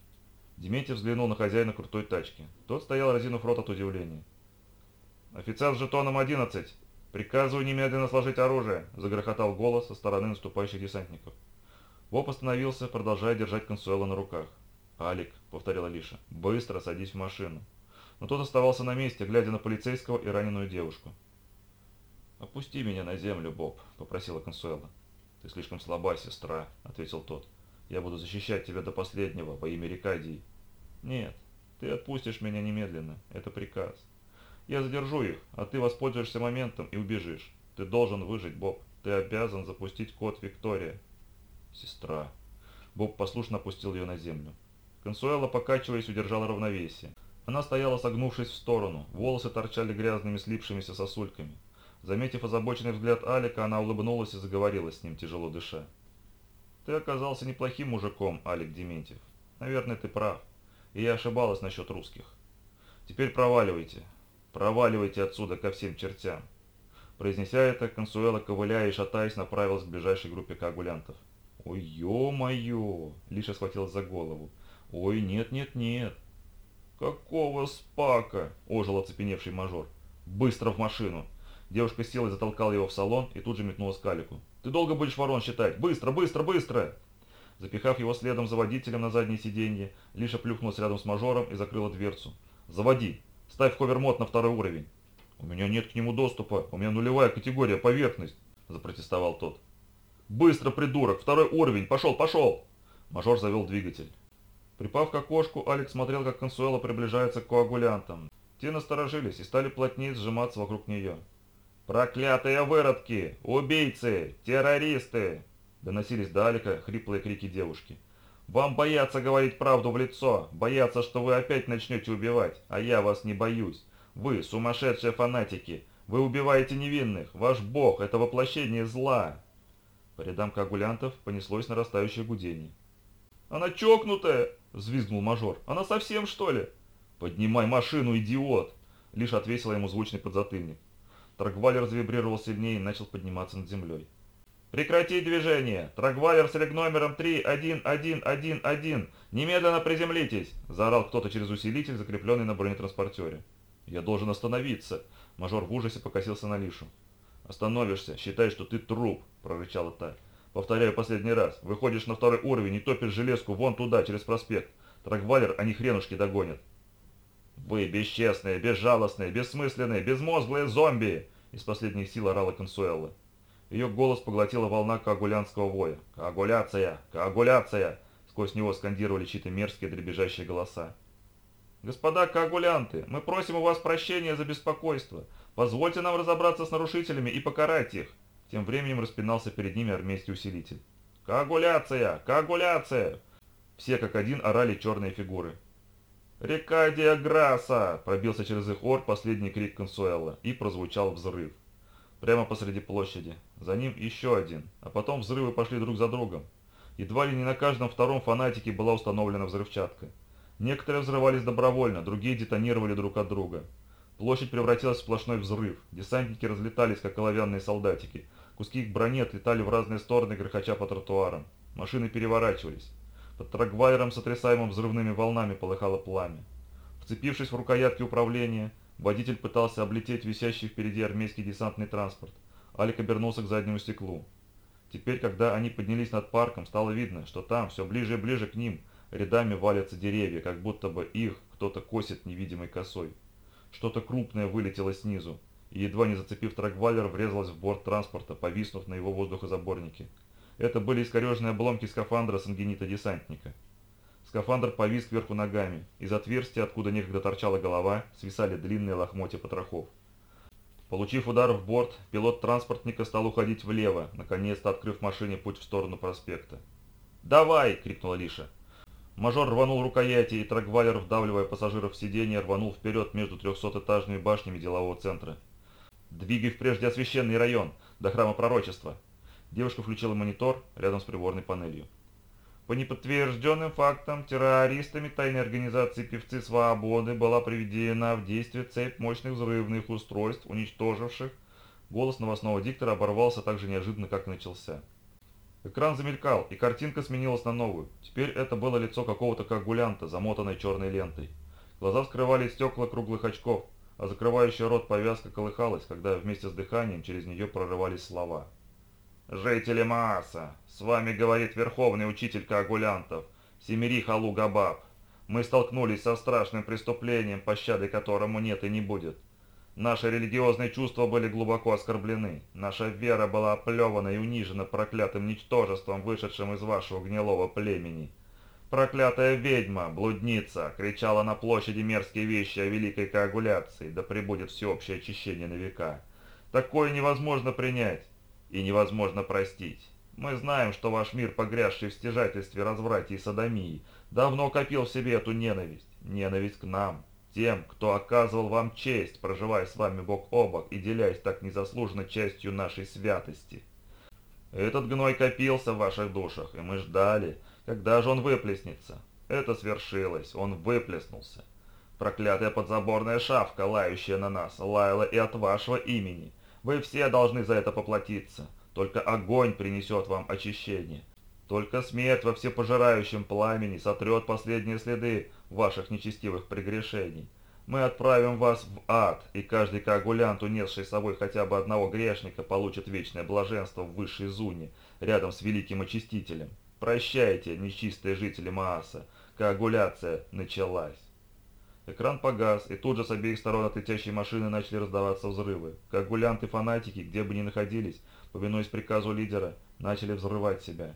Дементьев взглянул на хозяина крутой тачки. Тот стоял, разинув рот от удивления. «Офицер с жетоном 11! Приказываю немедленно сложить оружие!» – загрохотал голос со стороны наступающих десантников. Боб остановился, продолжая держать консуэла на руках. «Алик», — повторила Лиша, — «быстро садись в машину». Но тот оставался на месте, глядя на полицейского и раненую девушку. «Опусти меня на землю, Боб», — попросила Консуэла. «Ты слишком слаба, сестра», — ответил тот. Я буду защищать тебя до последнего во имя Рикадии. Нет, ты отпустишь меня немедленно. Это приказ. Я задержу их, а ты воспользуешься моментом и убежишь. Ты должен выжить, Боб. Ты обязан запустить код Виктория. Сестра. Боб послушно опустил ее на землю. Консуэла, покачиваясь, удержала равновесие. Она стояла согнувшись в сторону, волосы торчали грязными слипшимися сосульками. Заметив озабоченный взгляд Алика, она улыбнулась и заговорила с ним, тяжело дыша. Ты оказался неплохим мужиком, Алик Дементьев. Наверное, ты прав. И я ошибалась насчет русских. Теперь проваливайте. Проваливайте отсюда ко всем чертям. Произнеся это, Консуэла, ковыляя и шатаясь, направилась к ближайшей группе коагулянтов. «Ой, ё-моё!» — Лиша схватилась за голову. «Ой, нет-нет-нет!» «Какого спака?» — ожил оцепеневший мажор. «Быстро в машину!» Девушка села и затолкала его в салон и тут же метнулась к Алику. «Ты долго будешь ворон считать? Быстро, быстро, быстро!» Запихав его следом за водителем на заднее сиденье, Лиша плюхнулась рядом с мажором и закрыла дверцу. «Заводи! Ставь ховермод на второй уровень!» «У меня нет к нему доступа, у меня нулевая категория, поверхность!» – запротестовал тот. «Быстро, придурок! Второй уровень! Пошел, пошел!» Мажор завел двигатель. Припав к окошку, Алекс смотрел, как Консуэла приближается к коагулянтам. Те насторожились и стали плотнее сжиматься вокруг нее. «Проклятые выродки! Убийцы! Террористы!» Доносились до Алика хриплые крики девушки. «Вам боятся говорить правду в лицо, боятся, что вы опять начнете убивать, а я вас не боюсь. Вы сумасшедшие фанатики, вы убиваете невинных, ваш бог – это воплощение зла!» По рядам коагулянтов понеслось нарастающее гудение. «Она чокнутая!» – взвизгнул мажор. «Она совсем, что ли?» «Поднимай машину, идиот!» – лишь отвесила ему звучный подзатыльник. Трагвалер завибрировал сильнее и начал подниматься над землей. «Прекратить движение! Трагвалер с номером 31111! Немедленно приземлитесь!» – заорал кто-то через усилитель, закрепленный на бронетранспортере. «Я должен остановиться!» – мажор в ужасе покосился на Лишу. «Остановишься, считай, что ты труп!» – прорычала та. «Повторяю последний раз. Выходишь на второй уровень и топишь железку вон туда, через проспект. Трагвалер они хренушки догонят!» «Вы бесчестные, безжалостные, бессмысленные, безмозглые зомби!» Из последних сил орала Консуэлла. Ее голос поглотила волна коагулянского воя. «Коагуляция! Коагуляция!» Сквозь него скандировали чьи-то мерзкие дребезжащие голоса. «Господа коагулянты, мы просим у вас прощения за беспокойство. Позвольте нам разобраться с нарушителями и покарать их!» Тем временем распинался перед ними армейский усилитель. «Коагуляция! Коагуляция!» Все как один орали черные фигуры. «Река Диаграса!» – пробился через их ор последний крик Консуэла, и прозвучал взрыв. Прямо посреди площади. За ним еще один, а потом взрывы пошли друг за другом. Едва ли не на каждом втором фанатике была установлена взрывчатка. Некоторые взрывались добровольно, другие детонировали друг от друга. Площадь превратилась в сплошной взрыв. Десантники разлетались, как оловянные солдатики. Куски их брони отлетали в разные стороны, грохоча по тротуарам. Машины переворачивались. Под трагвайером, сотрясаемым взрывными волнами, полыхало пламя. Вцепившись в рукоятки управления, водитель пытался облететь висящий впереди армейский десантный транспорт. Алик обернулся к заднему стеклу. Теперь, когда они поднялись над парком, стало видно, что там, все ближе и ближе к ним, рядами валятся деревья, как будто бы их кто-то косит невидимой косой. Что-то крупное вылетело снизу, и, едва не зацепив трагвалер, врезалось в борт транспорта, повиснув на его воздухозаборнике. Это были искореженные обломки скафандра сангенита-десантника. Скафандр повис кверху ногами. Из отверстия, откуда некогда торчала голова, свисали длинные лохмотья потрохов. Получив удар в борт, пилот транспортника стал уходить влево, наконец-то открыв машине путь в сторону проспекта. «Давай!» — крикнула Лиша. Мажор рванул рукояти, и трагвалер, вдавливая пассажиров в сиденье, рванул вперед между трехсотэтажными башнями делового центра. «Двигай в прежде освященный район, до храма пророчества!» Девушка включила монитор рядом с приборной панелью. По неподтвержденным фактам, террористами тайной организации «Певцы Свободы» была приведена в действие цепь мощных взрывных устройств, уничтоживших. Голос новостного диктора оборвался так же неожиданно, как начался. Экран замелькал, и картинка сменилась на новую. Теперь это было лицо какого-то коагулянта, замотанной черной лентой. Глаза скрывали стекла круглых очков, а закрывающая рот повязка колыхалась, когда вместе с дыханием через нее прорывались слова. «Жители Мааса, с вами говорит верховный учитель коагулянтов, Семирих Алу-Габаб. Мы столкнулись со страшным преступлением, пощады которому нет и не будет. Наши религиозные чувства были глубоко оскорблены. Наша вера была оплевана и унижена проклятым ничтожеством, вышедшим из вашего гнилого племени. Проклятая ведьма, блудница, кричала на площади мерзкие вещи о великой коагуляции, да пребудет всеобщее очищение на века. Такое невозможно принять и невозможно простить. Мы знаем, что ваш мир, погрязший в стяжательстве, разврате и садомии, давно копил в себе эту ненависть. Ненависть к нам, тем, кто оказывал вам честь, проживая с вами бок о бок и делясь так незаслуженно частью нашей святости. Этот гной копился в ваших душах, и мы ждали, когда же он выплеснется. Это свершилось, он выплеснулся. Проклятая подзаборная шавка, лающая на нас, лаяла и от вашего имени – вы все должны за это поплатиться. Только огонь принесет вам очищение. Только смерть во всепожирающем пламени сотрет последние следы ваших нечестивых прегрешений. Мы отправим вас в ад, и каждый коагулянт, унесший с собой хотя бы одного грешника, получит вечное блаженство в высшей зуне, рядом с великим очистителем. Прощайте, нечистые жители Мааса, коагуляция началась. Экран погас, и тут же с обеих сторон от летящей машины начали раздаваться взрывы. Коагулянты-фанатики, где бы ни находились, повинуясь приказу лидера, начали взрывать себя.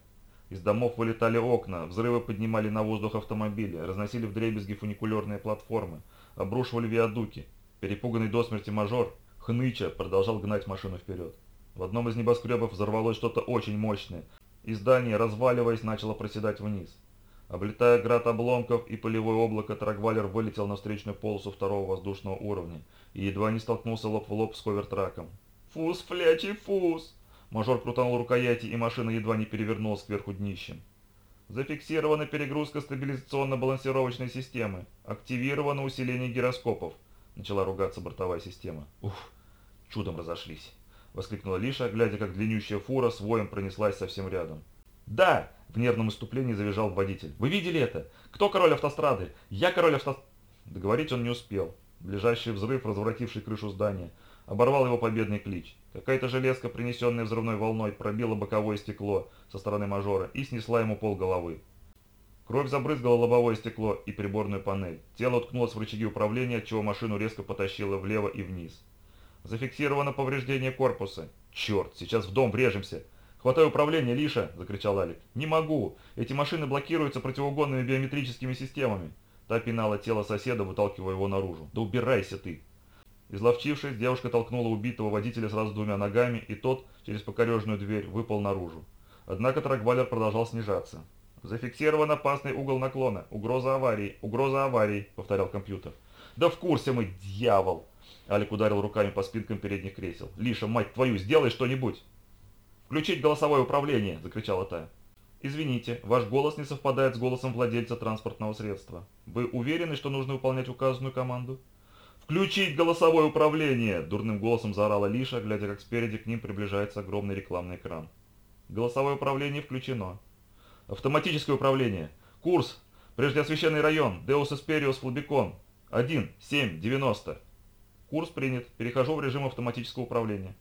Из домов вылетали окна, взрывы поднимали на воздух автомобили, разносили вдребезги фуникулерные платформы, обрушивали виадуки. Перепуганный до смерти мажор, хныча, продолжал гнать машину вперед. В одном из небоскребов взорвалось что-то очень мощное, и здание, разваливаясь, начало проседать вниз. Облетая град обломков и полевое облако, Трагвалер вылетел на встречную полосу второго воздушного уровня и едва не столкнулся лоб в лоб с ховертраком. «Фус, флячий, фус!» Мажор крутанул рукояти, и машина едва не перевернулась кверху днищем. Зафиксирована перегрузка стабилизационно-балансировочной системы. Активировано усиление гироскопов. Начала ругаться бортовая система. Ух, чудом разошлись. Воскликнула Лиша, глядя, как длиннющая фура с воем пронеслась совсем рядом. «Да!» – в нервном иступлении завизжал водитель. «Вы видели это? Кто король автострады? Я король автострады!» Договорить он не успел. Ближайший взрыв, развративший крышу здания, оборвал его победный клич. Какая-то железка, принесенная взрывной волной, пробила боковое стекло со стороны мажора и снесла ему пол головы. Кровь забрызгала лобовое стекло и приборную панель. Тело уткнулось в рычаги управления, отчего машину резко потащило влево и вниз. Зафиксировано повреждение корпуса. Черт, сейчас в дом врежемся. «Хватай управление, Лиша!» – закричал Алик. «Не могу! Эти машины блокируются противоугонными биометрическими системами!» Та пинала тело соседа, выталкивая его наружу. «Да убирайся ты!» Изловчившись, девушка толкнула убитого водителя сразу двумя ногами, и тот, через покорежную дверь, выпал наружу. Однако траквалер продолжал снижаться. «Зафиксирован опасный угол наклона. Угроза аварии. Угроза аварии», — повторял компьютер. «Да в курсе мы, дьявол!» Алик ударил руками по спинкам передних кресел. «Лиша, мать твою, сделай что-нибудь!» «Включить голосовое управление!» – закричала та. «Извините, ваш голос не совпадает с голосом владельца транспортного средства. Вы уверены, что нужно выполнять указанную команду?» «Включить голосовое управление!» – дурным голосом заорала Лиша, глядя, как спереди к ним приближается огромный рекламный экран. «Голосовое управление включено. Автоматическое управление. Курс. Прежде освещенный район. Деус Эспериус Флабикон. 1, 7, 90. Курс принят. Перехожу в режим автоматического управления».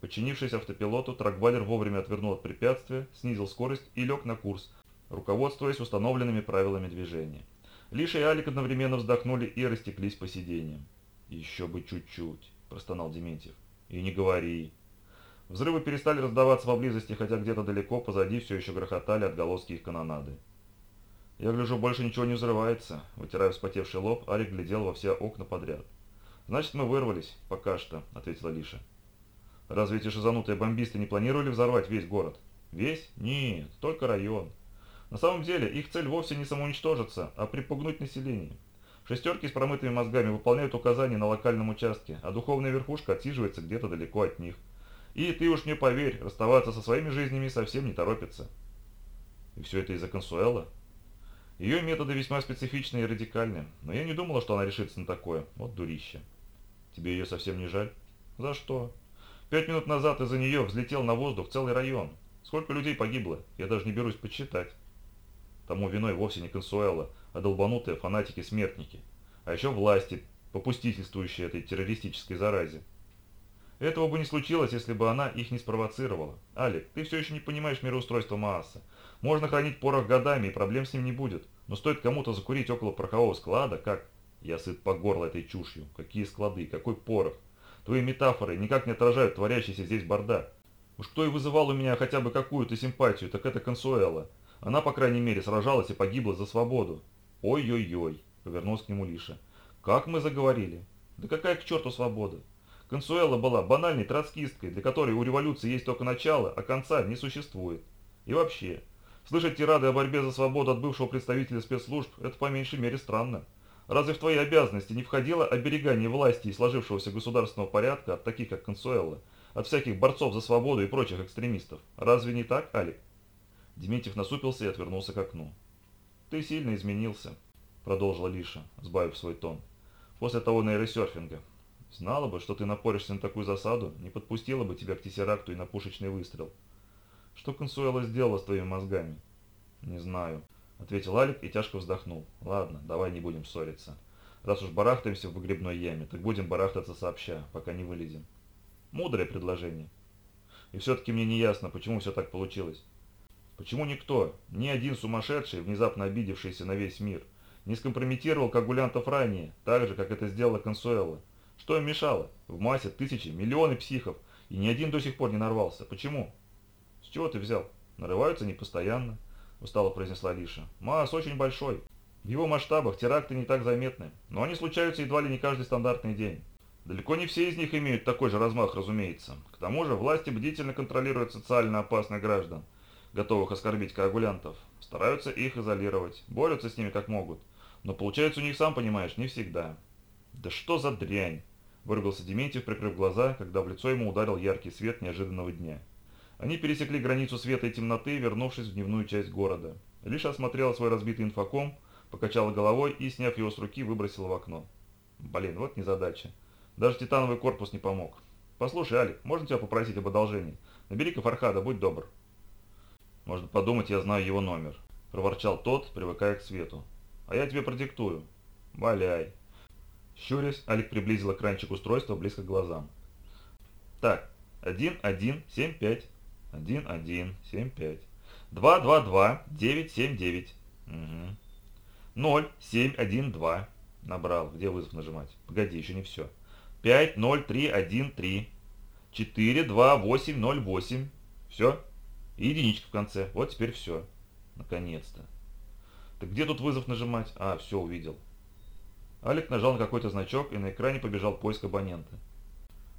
Подчинившись автопилоту, траквалер вовремя отвернул от препятствия, снизил скорость и лег на курс, руководствуясь установленными правилами движения. Лиша и Алик одновременно вздохнули и растеклись по сиденьям. «Еще бы чуть-чуть», – простонал Дементьев. «И не говори». Взрывы перестали раздаваться поблизости, хотя где-то далеко позади все еще грохотали отголоски их канонады. «Я гляжу, больше ничего не взрывается», – вытирая вспотевший лоб, Алик глядел во все окна подряд. «Значит, мы вырвались, пока что», – ответила Лиша. «Разве эти шизанутые бомбисты не планировали взорвать весь город?» «Весь? Нет, только район. На самом деле, их цель вовсе не самоуничтожиться, а припугнуть население. Шестерки с промытыми мозгами выполняют указания на локальном участке, а духовная верхушка отсиживается где-то далеко от них. И ты уж мне поверь, расставаться со своими жизнями совсем не торопится. И все это из-за Консуэла? Ее методы весьма специфичные и радикальные, но я не думала, что она решится на такое. Вот дурище. Тебе ее совсем не жаль? За что? Пять минут назад из-за нее взлетел на воздух целый район. Сколько людей погибло, я даже не берусь подсчитать. Тому виной вовсе не Консуэла, а долбанутые фанатики-смертники. А еще власти, попустительствующие этой террористической заразе. Этого бы не случилось, если бы она их не спровоцировала. Алик, ты все еще не понимаешь мироустройства Мааса. Можно хранить порох годами, и проблем с ним не будет. Но стоит кому-то закурить около порохового склада, как... Я сыт по горло этой чушью. Какие склады, какой порох. Твои метафоры никак не отражают творящийся здесь бардак. Уж кто и вызывал у меня хотя бы какую-то симпатию, так это Консуэла. Она, по крайней мере, сражалась и погибла за свободу. «Ой-ой-ой», — повернулся к нему Лиша. «Как мы заговорили? Да какая к черту свобода? Консуэла была банальной троцкисткой, для которой у революции есть только начало, а конца не существует. И вообще, слышать тирады о борьбе за свободу от бывшего представителя спецслужб – это по меньшей мере странно. Разве в твои обязанности не входило оберегание власти и сложившегося государственного порядка от таких, как Консуэла, от всяких борцов за свободу и прочих экстремистов? Разве не так, Алик? Дементьев насупился и отвернулся к окну. «Ты сильно изменился», — продолжила Лиша, сбавив свой тон. «После того нейросерфинга. Знала бы, что ты напоришься на такую засаду, не подпустила бы тебя к тессеракту и на пушечный выстрел. Что Консуэла сделала с твоими мозгами?» «Не знаю», — ответил Алик и тяжко вздохнул. «Ладно, давай не будем ссориться. Раз уж барахтаемся в выгребной яме, так будем барахтаться сообща, пока не вылезем». Мудрое предложение. И все-таки мне не ясно, почему все так получилось. Почему никто, ни один сумасшедший, внезапно обидевшийся на весь мир, не скомпрометировал кагулянтов ранее, так же, как это сделала Консуэла? Что им мешало? В массе тысячи, миллионы психов, и ни один до сих пор не нарвался. Почему? С чего ты взял? Нарываются не постоянно, устало произнесла Лиша. Масс очень большой. В его масштабах теракты не так заметны, но они случаются едва ли не каждый стандартный день. Далеко не все из них имеют такой же размах, разумеется. К тому же власти бдительно контролируют социально опасных граждан, готовых оскорбить коагулянтов. Стараются их изолировать, борются с ними как могут. Но получается у них, сам понимаешь, не всегда. «Да что за дрянь!» – выругался Дементьев, прикрыв глаза, когда в лицо ему ударил яркий свет неожиданного дня. Они пересекли границу света и темноты, вернувшись в дневную часть города. Лишь осмотрела свой разбитый инфоком, покачала головой и, сняв его с руки, выбросила в окно. Блин, вот незадача. Даже титановый корпус не помог. Послушай, Алик, можно тебя попросить об одолжении? Набери-ка Фархада, будь добр. Можно подумать, я знаю его номер. Проворчал тот, привыкая к свету. А я тебе продиктую. Валяй. Щурясь, Алик приблизил экранчик устройства близко к глазам. Так, 1175. 1175. 222 979. Угу. 0712. Набрал. Где вызов нажимать? Погоди, еще не все. 50313. 42808. Все? И единичка в конце. Вот теперь все. Наконец-то. Так где тут вызов нажимать? А, все, увидел. Алик нажал на какой-то значок, и на экране побежал поиск абонента.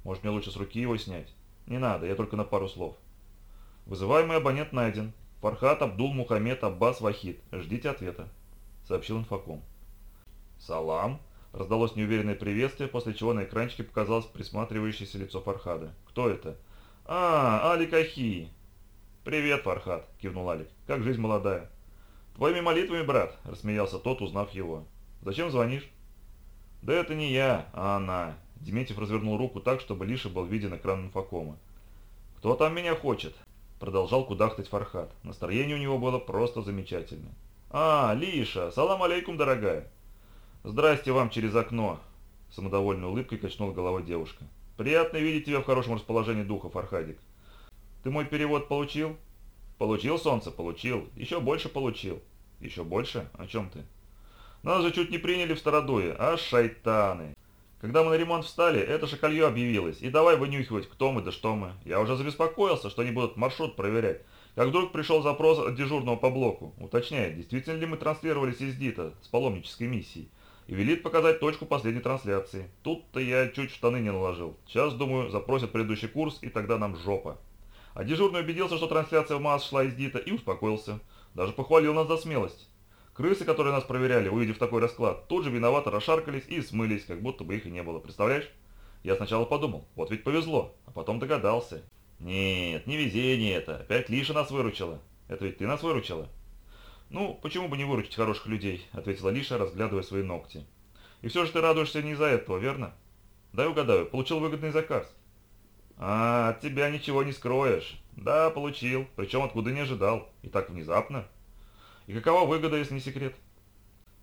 Может, мне лучше с руки его снять? Не надо, я только на пару слов. Вызываемый абонент найден. Фархат Абдул Мухаммед Аббас Вахид. Ждите ответа сообщил инфоком. «Салам!» – раздалось неуверенное приветствие, после чего на экранчике показалось присматривающееся лицо Фархада. «Кто это?» «А, Алик Ахи!» «Привет, Фархад!» – кивнул Алик. «Как жизнь молодая?» «Твоими молитвами, брат!» – рассмеялся тот, узнав его. «Зачем звонишь?» «Да это не я, а она!» Дементьев развернул руку так, чтобы Лиша был виден экран инфокома. «Кто там меня хочет?» Продолжал кудахтать Фархад. Настроение у него было просто замечательное. «А, Лиша, салам алейкум, дорогая!» «Здрасте вам через окно!» Самодовольной улыбкой качнула головой девушка. «Приятно видеть тебя в хорошем расположении духа, Фархадик. Ты мой перевод получил?» «Получил, солнце, получил. Еще больше получил». «Еще больше? О чем ты?» «Нас же чуть не приняли в Стародуе, а шайтаны!» Когда мы на ремонт встали, это шоколье объявилось, и давай вынюхивать, кто мы да что мы. Я уже забеспокоился, что они будут маршрут проверять. Как вдруг пришел запрос от дежурного по блоку, уточняет, действительно ли мы транслировались из ДИТа с паломнической миссией, и велит показать точку последней трансляции. Тут-то я чуть штаны не наложил. Сейчас, думаю, запросят предыдущий курс, и тогда нам жопа. А дежурный убедился, что трансляция в МАС шла из ДИТа, и успокоился. Даже похвалил нас за смелость. Крысы, которые нас проверяли, увидев такой расклад, тут же виновато расшаркались и смылись, как будто бы их и не было. Представляешь? Я сначала подумал, вот ведь повезло, а потом догадался. «Нет, не везение это. Опять Лиша нас выручила. Это ведь ты нас выручила?» «Ну, почему бы не выручить хороших людей?» – ответила Лиша, разглядывая свои ногти. «И все же ты радуешься не из-за этого, верно?» «Дай угадаю, получил выгодный заказ». «А, от тебя ничего не скроешь». «Да, получил. Причем откуда не ожидал. И так внезапно». «И какова выгода, если не секрет?»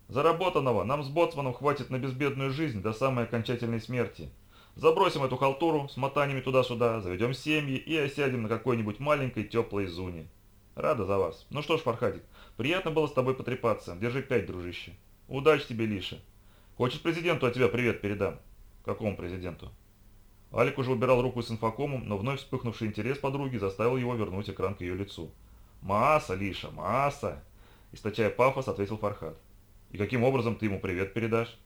«Заработанного нам с боцманом хватит на безбедную жизнь до самой окончательной смерти. Забросим эту халтуру с мотаниями туда-сюда, заведем семьи и осядем на какой-нибудь маленькой теплой зуне. Рада за вас. Ну что ж, Фархадик, приятно было с тобой потрепаться. Держи пять, дружище. Удачи тебе, Лиша. Хочешь президенту от тебя привет передам? Какому президенту? Алик уже убирал руку с инфокомом, но вновь вспыхнувший интерес подруги заставил его вернуть экран к ее лицу. «Масса, Лиша, масса!» Источая пафос, ответил Фархад. «И каким образом ты ему привет передашь?»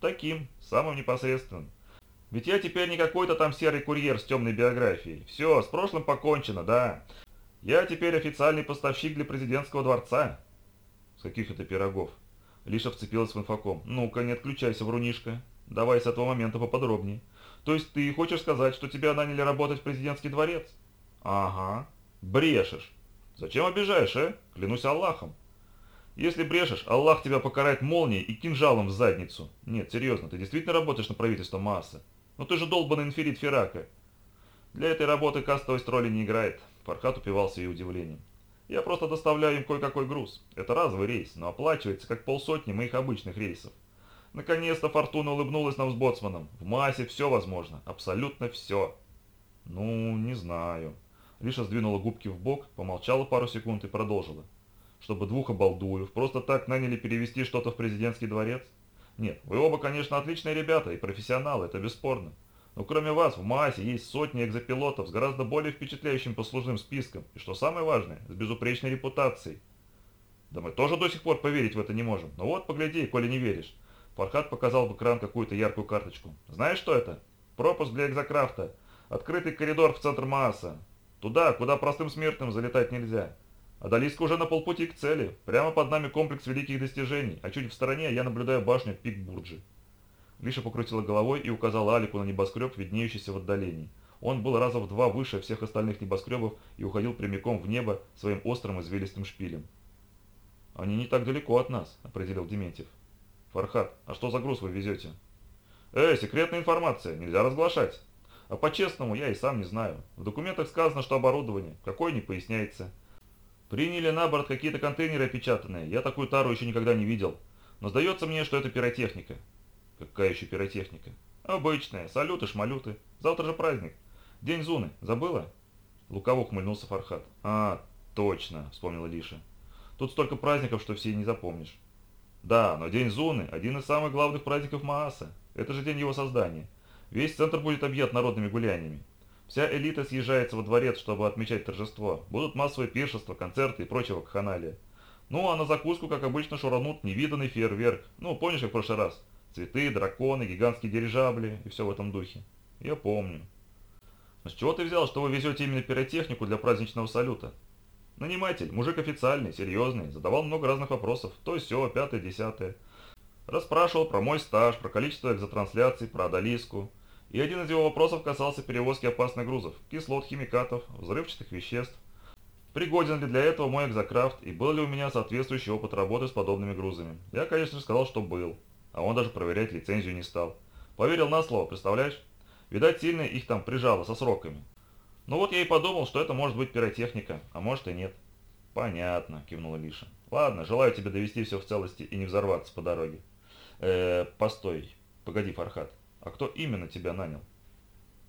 «Таким, самым непосредственным. Ведь я теперь не какой-то там серый курьер с темной биографией. Все, с прошлым покончено, да. Я теперь официальный поставщик для президентского дворца. С каких это пирогов? Лиша вцепилась в инфоком. Ну-ка, не отключайся, врунишка. Давай с этого момента поподробнее. То есть ты хочешь сказать, что тебя наняли работать в президентский дворец? Ага. Брешешь. Зачем обижаешь, э? Клянусь Аллахом. Если брешешь, Аллах тебя покарает молнией и кинжалом в задницу. Нет, серьезно, ты действительно работаешь на правительство Массы? Ну ты же долбанный инферит Ферака. Для этой работы кастовость роли не играет. Фархат упивался ее удивлением. Я просто доставляю им кое-какой груз. Это разовый рейс, но оплачивается как полсотни моих обычных рейсов. Наконец-то Фортуна улыбнулась нам с боцманом. В массе все возможно. Абсолютно все. Ну, не знаю. Лиша сдвинула губки в бок, помолчала пару секунд и продолжила. Чтобы двух обалдуев просто так наняли перевести что-то в президентский дворец? Нет, вы оба, конечно, отличные ребята и профессионалы, это бесспорно. Но кроме вас в МААСе есть сотни экзопилотов с гораздо более впечатляющим послужным списком и, что самое важное, с безупречной репутацией. Да мы тоже до сих пор поверить в это не можем. Но вот, погляди, коли не веришь. Фархат показал в экран какую-то яркую карточку. Знаешь, что это? Пропуск для экзокрафта. Открытый коридор в центр Мааса. Туда, куда простым смертным залетать нельзя. А Далиска уже на полпути к цели. Прямо под нами комплекс великих достижений, а чуть в стороне я наблюдаю башню Пик-Бурджи. Лиша покрутила головой и указала Алику на небоскреб, виднеющийся в отдалении. Он был раза в два выше всех остальных небоскребов и уходил прямиком в небо своим острым извилистым шпилем. «Они не так далеко от нас», — определил Дементьев. «Фархат, а что за груз вы везете?» «Эй, секретная информация, нельзя разглашать. А по-честному, я и сам не знаю. В документах сказано, что оборудование, какое не поясняется. Приняли на борт какие-то контейнеры опечатанные, я такую тару еще никогда не видел. Но сдается мне, что это пиротехника». «Какая еще пиротехника?» «Обычная, салюты-шмалюты. Завтра же праздник. День Зуны, забыла?» Лукаво ухмыльнулся Фархат. «А, точно», — вспомнила Лиша. «Тут столько праздников, что все не запомнишь». Да, но День Зуны – один из самых главных праздников Мааса. Это же день его создания. Весь центр будет объят народными гуляниями. Вся элита съезжается во дворец, чтобы отмечать торжество. Будут массовые пиршества, концерты и прочего кханалия. Ну, а на закуску, как обычно, шуранут невиданный фейерверк. Ну, помнишь, как в прошлый раз? Цветы, драконы, гигантские дирижабли и все в этом духе. Я помню. Но с чего ты взял, что вы везете именно пиротехнику для праздничного салюта? Наниматель, мужик официальный, серьезный, задавал много разных вопросов, то все, пятое, десятое. Расспрашивал про мой стаж, про количество экзотрансляций, про Адалиску. И один из его вопросов касался перевозки опасных грузов, кислот, химикатов, взрывчатых веществ. Пригоден ли для этого мой экзокрафт и был ли у меня соответствующий опыт работы с подобными грузами? Я, конечно сказал, что был. А он даже проверять лицензию не стал. Поверил на слово, представляешь? Видать, сильно их там прижало со сроками. Ну вот я и подумал, что это может быть пиротехника, а может и нет. Понятно, кивнула Лиша. Ладно, желаю тебе довести все в целости и не взорваться по дороге. Э, постой, погоди, Фархат, а кто именно тебя нанял?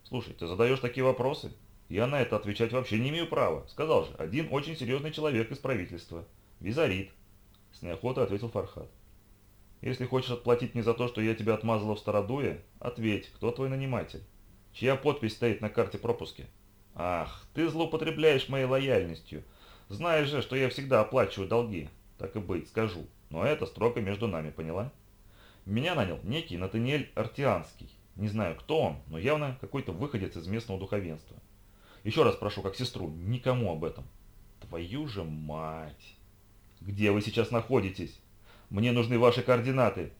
Слушай, ты задаешь такие вопросы? Я на это отвечать вообще не имею права. Сказал же, один очень серьезный человек из правительства. Визарит. С неохотой ответил Фархат. Если хочешь отплатить мне за то, что я тебя отмазала в Стародуе, ответь, кто твой наниматель? Чья подпись стоит на карте пропуска? Ах, ты злоупотребляешь моей лояльностью. Знаешь же, что я всегда оплачиваю долги. Так и быть, скажу. Но это строго между нами, поняла? Меня нанял некий Натаниэль Артианский. Не знаю, кто он, но явно какой-то выходец из местного духовенства. Еще раз прошу, как сестру, никому об этом. Твою же мать! Где вы сейчас находитесь? Мне нужны ваши координаты.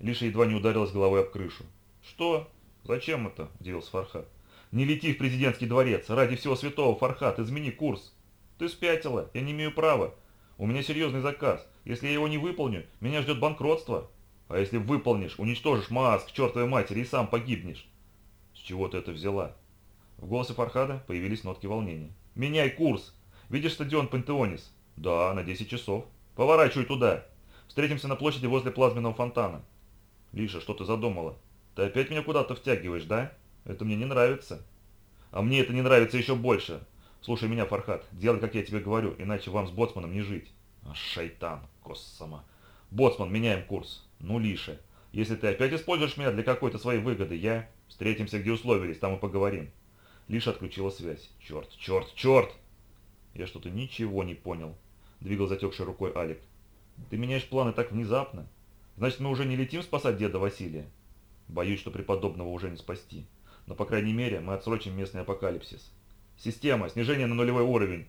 Лиша едва не ударилась головой об крышу. Что? Зачем это? Удивился Фархад. Не лети в президентский дворец. Ради всего святого, Фархат, измени курс. Ты спятила. Я не имею права. У меня серьезный заказ. Если я его не выполню, меня ждет банкротство. А если выполнишь, уничтожишь Маас к чертовой матери и сам погибнешь. С чего ты это взяла? В голосе Фархада появились нотки волнения. Меняй курс. Видишь стадион Пантеонис? Да, на 10 часов. Поворачивай туда. Встретимся на площади возле плазменного фонтана. Лиша, что ты задумала? Ты опять меня куда-то втягиваешь, да? Это мне не нравится. А мне это не нравится еще больше. Слушай меня, Фархат, делай, как я тебе говорю, иначе вам с боцманом не жить. А, шайтан, коссама. Боцман, меняем курс. Ну, Лиша, если ты опять используешь меня для какой-то своей выгоды, я... Встретимся, где условились, там и поговорим. Лиша отключила связь. Черт, черт, черт! Я что-то ничего не понял. Двигал затекшей рукой Алик. Ты меняешь планы так внезапно. Значит, мы уже не летим спасать деда Василия? Боюсь, что преподобного уже не спасти но по крайней мере мы отсрочим местный апокалипсис. Система, снижение на нулевой уровень.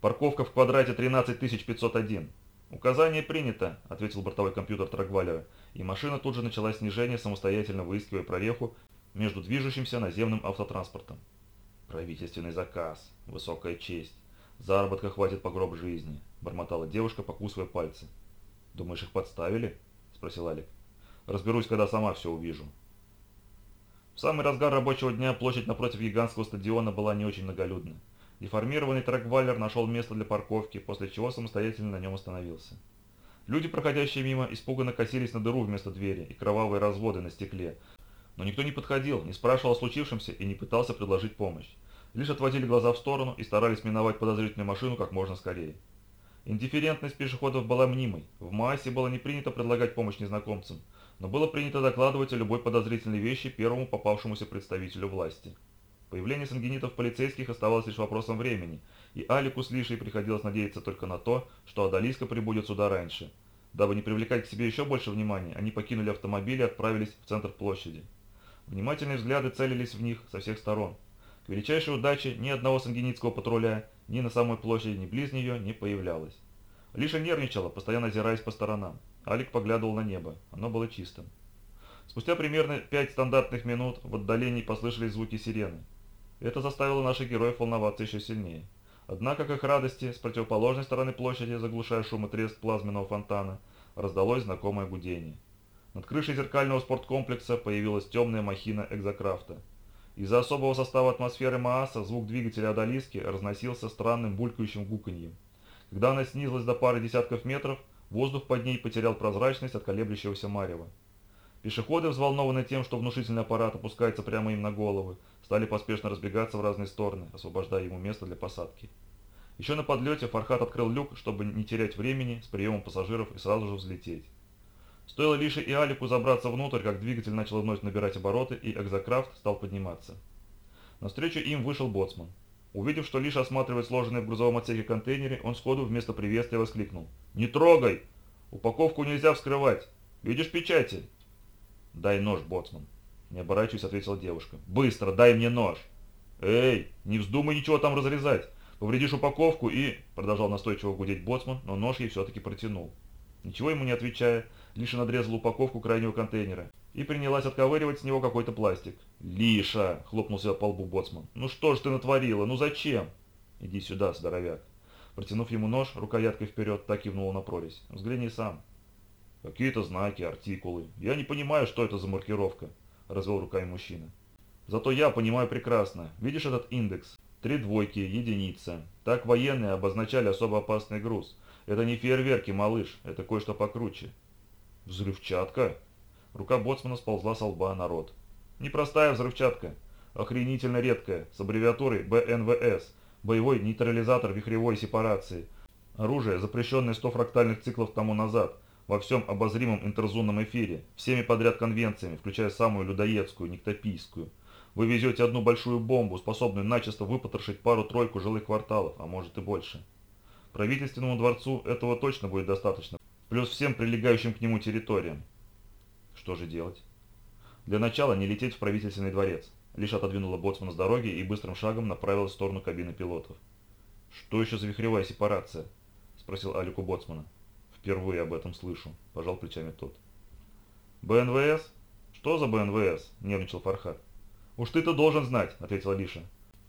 Парковка в квадрате 13501. «Указание принято», — ответил бортовой компьютер Трагвалера, и машина тут же начала снижение, самостоятельно выискивая прореху между движущимся наземным автотранспортом. «Правительственный заказ. Высокая честь. Заработка хватит по гроб жизни», — бормотала девушка, покусывая пальцы. «Думаешь, их подставили?» — спросил Алик. «Разберусь, когда сама все увижу», в самый разгар рабочего дня площадь напротив гигантского стадиона была не очень многолюдна. Деформированный траквалер нашел место для парковки, после чего самостоятельно на нем остановился. Люди, проходящие мимо, испуганно косились на дыру вместо двери и кровавые разводы на стекле. Но никто не подходил, не спрашивал о случившемся и не пытался предложить помощь. лишь отводили глаза в сторону и старались миновать подозрительную машину как можно скорее. Индифферентность пешеходов была мнимой. В Маасе было не принято предлагать помощь незнакомцам, но было принято докладывать о любой подозрительной вещи первому попавшемуся представителю власти. Появление сангенитов полицейских оставалось лишь вопросом времени, и Алику с Лишей приходилось надеяться только на то, что Адалиска прибудет сюда раньше. Дабы не привлекать к себе еще больше внимания, они покинули автомобиль и отправились в центр площади. Внимательные взгляды целились в них со всех сторон. К величайшей удаче ни одного сангенитского патруля ни на самой площади, ни близ нее не появлялось. Лиша нервничала, постоянно озираясь по сторонам. Алик поглядывал на небо. Оно было чистым. Спустя примерно пять стандартных минут в отдалении послышались звуки сирены. Это заставило наших героев волноваться еще сильнее. Однако, к их радости, с противоположной стороны площади, заглушая шум и треск плазменного фонтана, раздалось знакомое гудение. Над крышей зеркального спорткомплекса появилась темная махина экзокрафта. Из-за особого состава атмосферы Мааса звук двигателя Адалиски разносился странным булькающим гуканьем. Когда она снизилась до пары десятков метров, воздух под ней потерял прозрачность от колеблющегося марева. Пешеходы, взволнованные тем, что внушительный аппарат опускается прямо им на головы, стали поспешно разбегаться в разные стороны, освобождая ему место для посадки. Еще на подлете Фархат открыл люк, чтобы не терять времени с приемом пассажиров и сразу же взлететь. Стоило Лише и Алику забраться внутрь, как двигатель начал вновь набирать обороты, и экзокрафт стал подниматься. Навстречу им вышел боцман. Увидев, что Лиша осматривает сложенные в грузовом отсеке контейнеры, он сходу вместо приветствия воскликнул. «Не трогай! Упаковку нельзя вскрывать! Видишь печати?» «Дай нож, боцман!» Не оборачиваясь, ответила девушка. «Быстро, дай мне нож!» «Эй, не вздумай ничего там разрезать! Повредишь упаковку и...» Продолжал настойчиво гудеть боцман, но нож ей все-таки протянул. Ничего ему не отвечая, Лиша надрезала упаковку крайнего контейнера и принялась отковыривать с него какой-то пластик. «Лиша!» – хлопнул себя по лбу боцман. «Ну что ж ты натворила? Ну зачем?» «Иди сюда, здоровяк!» Протянув ему нож рукояткой вперед, так кивнула на прорезь. «Взгляни сам». «Какие-то знаки, артикулы. Я не понимаю, что это за маркировка», – развел руками мужчина. «Зато я понимаю прекрасно. Видишь этот индекс? Три двойки, единица. Так военные обозначали особо опасный груз. Это не фейерверки, малыш, это кое-что покруче. Взрывчатка? Рука боцмана сползла с лба на рот. Непростая взрывчатка. Охренительно редкая, с аббревиатурой БНВС. Боевой нейтрализатор вихревой сепарации. Оружие, запрещенное 100 фрактальных циклов тому назад, во всем обозримом интерзонном эфире, всеми подряд конвенциями, включая самую людоедскую, нектопийскую. Вы везете одну большую бомбу, способную начисто выпотрошить пару-тройку жилых кварталов, а может и больше. Правительственному дворцу этого точно будет достаточно, плюс всем прилегающим к нему территориям. Что же делать? Для начала не лететь в правительственный дворец. Лишь отодвинула боцмана с дороги и быстрым шагом направилась в сторону кабины пилотов. «Что еще за вихревая сепарация?» – спросил Алик у боцмана. «Впервые об этом слышу», – пожал плечами тот. «БНВС? Что за БНВС?» – нервничал Фархат. «Уж ты-то должен знать», – ответила Лиша.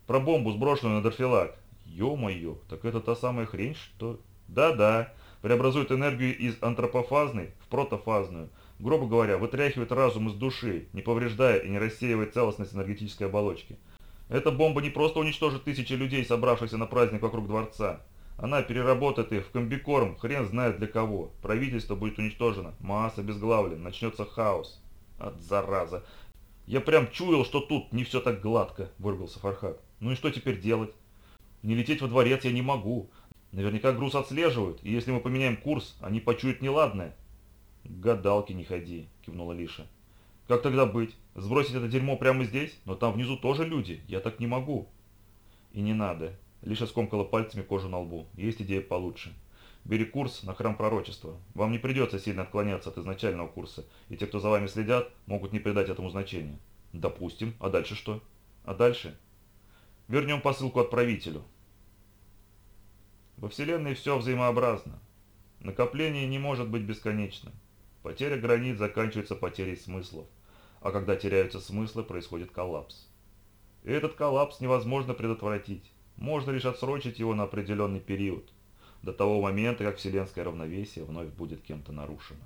«Про бомбу, сброшенную на Дорфилак. Ё-моё, так это та самая хрень, что...» «Да-да, преобразует энергию из антропофазной в протофазную, грубо говоря, вытряхивает разум из души, не повреждая и не рассеивает целостность энергетической оболочки. Эта бомба не просто уничтожит тысячи людей, собравшихся на праздник вокруг дворца. Она переработает их в комбикорм, хрен знает для кого. Правительство будет уничтожено, масса обезглавлен, начнется хаос. От зараза. Я прям чуял, что тут не все так гладко, выругался Фархат. Ну и что теперь делать? Не лететь во дворец я не могу. Наверняка груз отслеживают, и если мы поменяем курс, они почуют неладное. гадалки не ходи, кивнула Лиша. Как тогда быть? Сбросить это дерьмо прямо здесь? Но там внизу тоже люди, я так не могу. И не надо. Лиша скомкала пальцами кожу на лбу. Есть идея получше. Бери курс на храм пророчества. Вам не придется сильно отклоняться от изначального курса, и те, кто за вами следят, могут не придать этому значения. Допустим. А дальше что? А дальше? Вернем посылку отправителю. Во Вселенной все взаимообразно. Накопление не может быть бесконечным. Потеря границ заканчивается потерей смыслов, а когда теряются смыслы, происходит коллапс. И этот коллапс невозможно предотвратить, можно лишь отсрочить его на определенный период, до того момента, как вселенское равновесие вновь будет кем-то нарушено.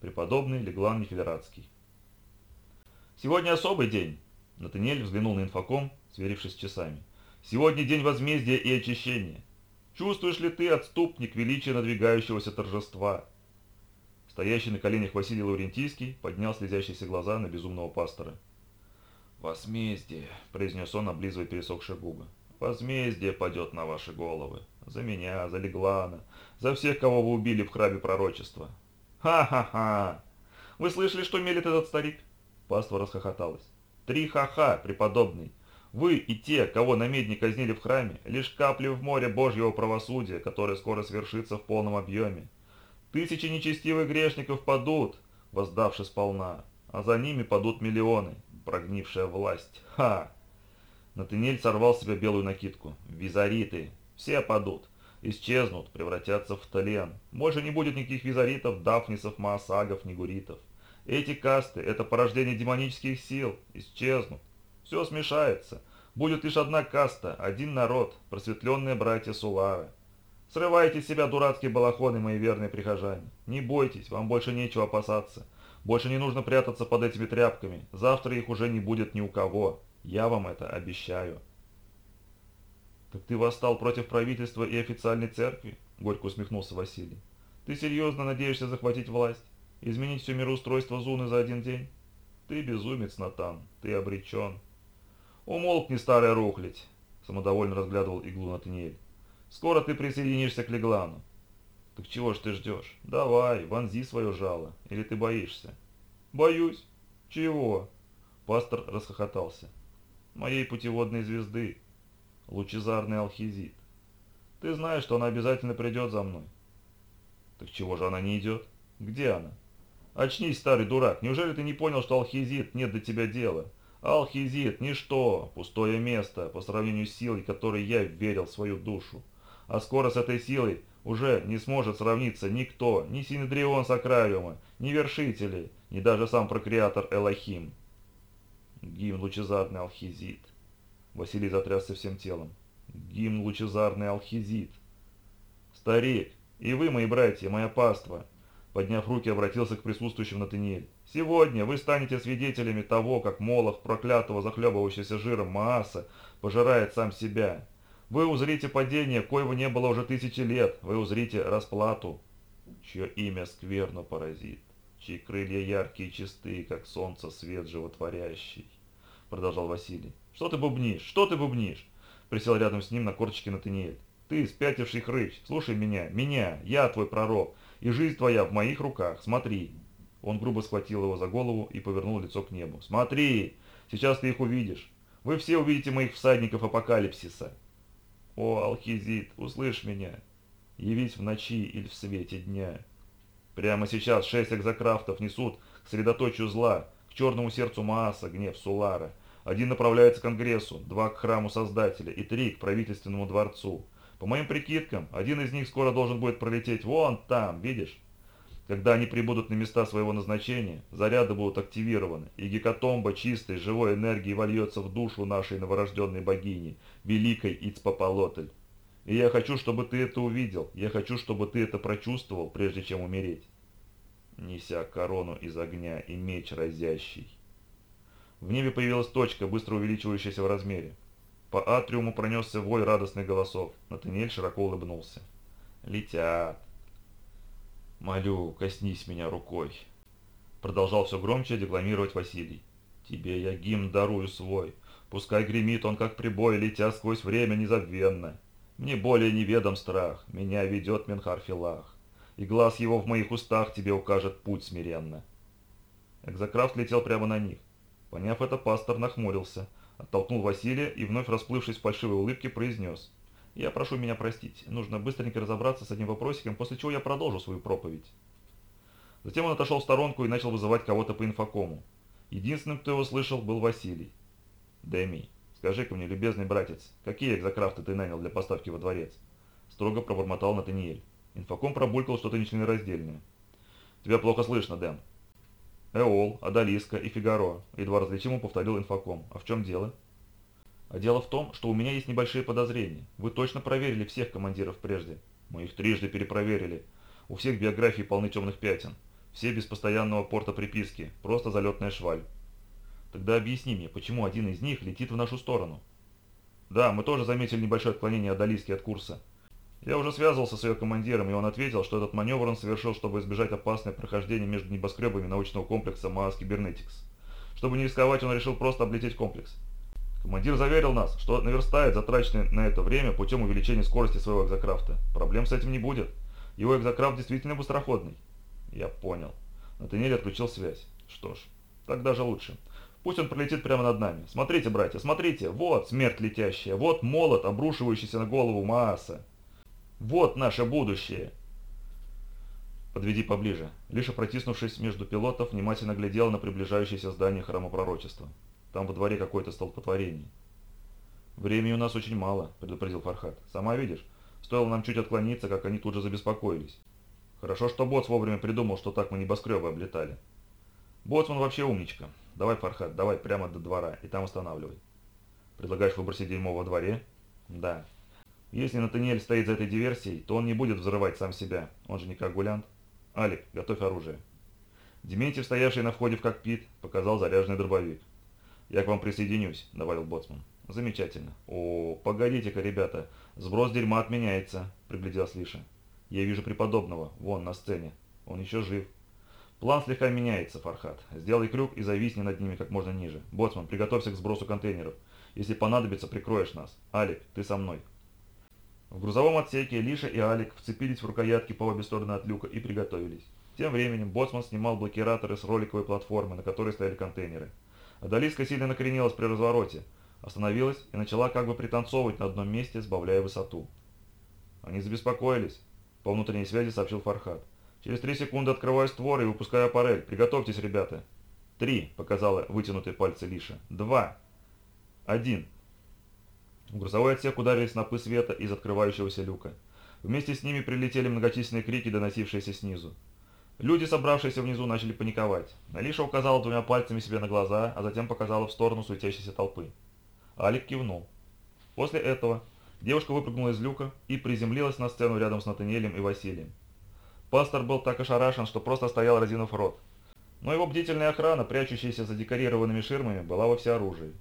Преподобный Леглан Нефилератский «Сегодня особый день», — Натаниэль взглянул на инфоком, сверившись с часами. «Сегодня день возмездия и очищения. Чувствуешь ли ты, отступник, величия надвигающегося торжества?» Стоящий на коленях Василий Лаврентийский поднял слезящиеся глаза на безумного пастора. «Возмездие», — произнес он, облизывая пересохшие губы. «Возмездие падет на ваши головы. За меня, за Леглана, за всех, кого вы убили в храме пророчества». «Ха-ха-ха! Вы слышали, что мелет этот старик?» Паства расхохоталась. «Три ха-ха, преподобный! Вы и те, кого на медне казнили в храме, лишь капли в море Божьего правосудия, которое скоро свершится в полном объеме. Тысячи нечестивых грешников падут, воздавшись сполна, а за ними падут миллионы, прогнившая власть. Ха! Натанель сорвал с себя белую накидку. Визариты. Все падут. Исчезнут, превратятся в тлен. Больше не будет никаких визаритов, дафнисов, маасагов, нигуритов. Эти касты – это порождение демонических сил. Исчезнут. Все смешается. Будет лишь одна каста, один народ, просветленные братья Сулары. Срывайте с себя дурацкие балахоны, мои верные прихожане. Не бойтесь, вам больше нечего опасаться. Больше не нужно прятаться под этими тряпками. Завтра их уже не будет ни у кого. Я вам это обещаю. «Так ты восстал против правительства и официальной церкви?» – горько усмехнулся Василий. «Ты серьезно надеешься захватить власть? Изменить все мироустройство Зуны за один день? Ты безумец, Натан, ты обречен». «Умолкни, старая рухлядь!» – самодовольно разглядывал иглу Натаниэль. «Скоро ты присоединишься к Леглану. «Так чего ж ты ждешь? Давай, вонзи свое жало. Или ты боишься?» «Боюсь. Чего?» Пастор расхохотался. «Моей путеводной звезды. Лучезарный алхизит. Ты знаешь, что она обязательно придет за мной». «Так чего же она не идет? Где она?» «Очнись, старый дурак. Неужели ты не понял, что алхизит нет до тебя дела?» Алхизит – ничто, пустое место по сравнению с силой, которой я верил в свою душу. А скоро с этой силой уже не сможет сравниться никто, ни Синедрион Сакравиума, ни Вершители, ни даже сам прокреатор Элохим. Гимн лучезарный алхизит. Василий затрясся всем телом. Гимн лучезарный алхизит. Старик, и вы, мои братья, моя паства, подняв руки, обратился к присутствующим Натаниэль. Сегодня вы станете свидетелями того, как Молох проклятого захлебывающегося жиром Мааса пожирает сам себя, вы узрите падение, коего не было уже тысячи лет. Вы узрите расплату, чье имя скверно поразит, чьи крылья яркие и чистые, как солнце свет животворящий. Продолжал Василий. Что ты бубнишь? Что ты бубнишь? Присел рядом с ним на корточке Натаниэль. Ты, спятивший хрыч, слушай меня, меня, я твой пророк, и жизнь твоя в моих руках, смотри. Он грубо схватил его за голову и повернул лицо к небу. Смотри, сейчас ты их увидишь. Вы все увидите моих всадников апокалипсиса. О, Алхизит, услышь меня! Явись в ночи или в свете дня. Прямо сейчас шесть экзокрафтов несут к средоточию зла, черному сердцу Мааса, гнев Сулара. Один направляется к Конгрессу, два к храму Создателя и три к правительственному дворцу. По моим прикидкам, один из них скоро должен будет пролететь вон там, видишь? Когда они прибудут на места своего назначения, заряды будут активированы, и гекатомба чистой, живой энергии вольется в душу нашей новорожденной богини, великой Ицпапалотль. И я хочу, чтобы ты это увидел, я хочу, чтобы ты это прочувствовал, прежде чем умереть. Неся корону из огня и меч разящий. В небе появилась точка, быстро увеличивающаяся в размере. По атриуму пронесся вой радостных голосов. Натаниэль широко улыбнулся. «Летят! «Молю, коснись меня рукой», — продолжал все громче декламировать Василий. «Тебе я гимн дарую свой, пускай гремит он, как прибой, летя сквозь время незабвенно. Мне более неведом страх, меня ведет Менхарфилах, и глаз его в моих устах тебе укажет путь смиренно». Экзокрафт летел прямо на них. Поняв это, пастор нахмурился, оттолкнул Василия и, вновь расплывшись в фальшивой улыбке, произнес — я прошу меня простить. Нужно быстренько разобраться с одним вопросиком, после чего я продолжу свою проповедь. Затем он отошел в сторонку и начал вызывать кого-то по инфокому. Единственным, кто его слышал, был Василий. «Дэми, скажи-ка мне, любезный братец, какие экзокрафты ты нанял для поставки во дворец?» Строго пробормотал Натаниэль. Инфоком пробулькал что-то нечленораздельное. «Тебя плохо слышно, Дэн». «Эол, Адалиска и Фигаро», едва различимо повторил инфоком. «А в чем дело?» А дело в том, что у меня есть небольшие подозрения. Вы точно проверили всех командиров прежде? Мы их трижды перепроверили. У всех биографии полны темных пятен. Все без постоянного порта приписки. Просто залетная шваль. Тогда объясни мне, почему один из них летит в нашу сторону? Да, мы тоже заметили небольшое отклонение Адалиски от курса. Я уже связывался с ее командиром, и он ответил, что этот маневр он совершил, чтобы избежать опасное прохождение между небоскребами научного комплекса Маас Кибернетикс. Чтобы не рисковать, он решил просто облететь комплекс. Командир заверил нас, что наверстает затраченное на это время путем увеличения скорости своего экзокрафта. Проблем с этим не будет. Его экзокрафт действительно быстроходный. Я понял. Натаниэль отключил связь. Что ж, так даже лучше. Пусть он пролетит прямо над нами. Смотрите, братья, смотрите. Вот смерть летящая. Вот молот, обрушивающийся на голову Мааса. Вот наше будущее. Подведи поближе. Лишь протиснувшись между пилотов, внимательно глядел на приближающееся здание храма пророчества. Там во дворе какое-то столпотворение. «Времени у нас очень мало», — предупредил Фархат. «Сама видишь, стоило нам чуть отклониться, как они тут же забеспокоились. Хорошо, что Боц вовремя придумал, что так мы небоскребы облетали. Боцман вообще умничка. Давай, Фархат, давай прямо до двора и там останавливай. Предлагаешь выбросить дерьмо во дворе? Да. Если Натаниэль стоит за этой диверсией, то он не будет взрывать сам себя. Он же не как гулянт. Алик, готовь оружие. Дементьев, стоявший на входе в кокпит, показал заряженный дробовик. «Я к вам присоединюсь», — добавил Боцман. «Замечательно. О, погодите-ка, ребята, сброс дерьма отменяется», — пригляделась Лиша. «Я вижу преподобного, вон, на сцене. Он еще жив». План слегка меняется, Фархат. Сделай крюк и зависни над ними как можно ниже. Боцман, приготовься к сбросу контейнеров. Если понадобится, прикроешь нас. Алик, ты со мной. В грузовом отсеке Лиша и Алик вцепились в рукоятки по обе стороны от люка и приготовились. Тем временем Боцман снимал блокираторы с роликовой платформы, на которой стояли контейнеры. Адалиска сильно накренилась при развороте, остановилась и начала как бы пританцовывать на одном месте, сбавляя высоту. Они забеспокоились, по внутренней связи сообщил Фархат. Через три секунды открываю створ и выпускаю аппарель. Приготовьтесь, ребята. Три, показала вытянутые пальцы Лиша. Два. Один. В грузовой отсек ударили снопы света из открывающегося люка. Вместе с ними прилетели многочисленные крики, доносившиеся снизу. Люди, собравшиеся внизу, начали паниковать. Алиша указала двумя пальцами себе на глаза, а затем показала в сторону суетящейся толпы. Алик кивнул. После этого девушка выпрыгнула из люка и приземлилась на сцену рядом с Натаниэлем и Василием. Пастор был так ошарашен, что просто стоял разинув рот. Но его бдительная охрана, прячущаяся за декорированными ширмами, была во всеоружии.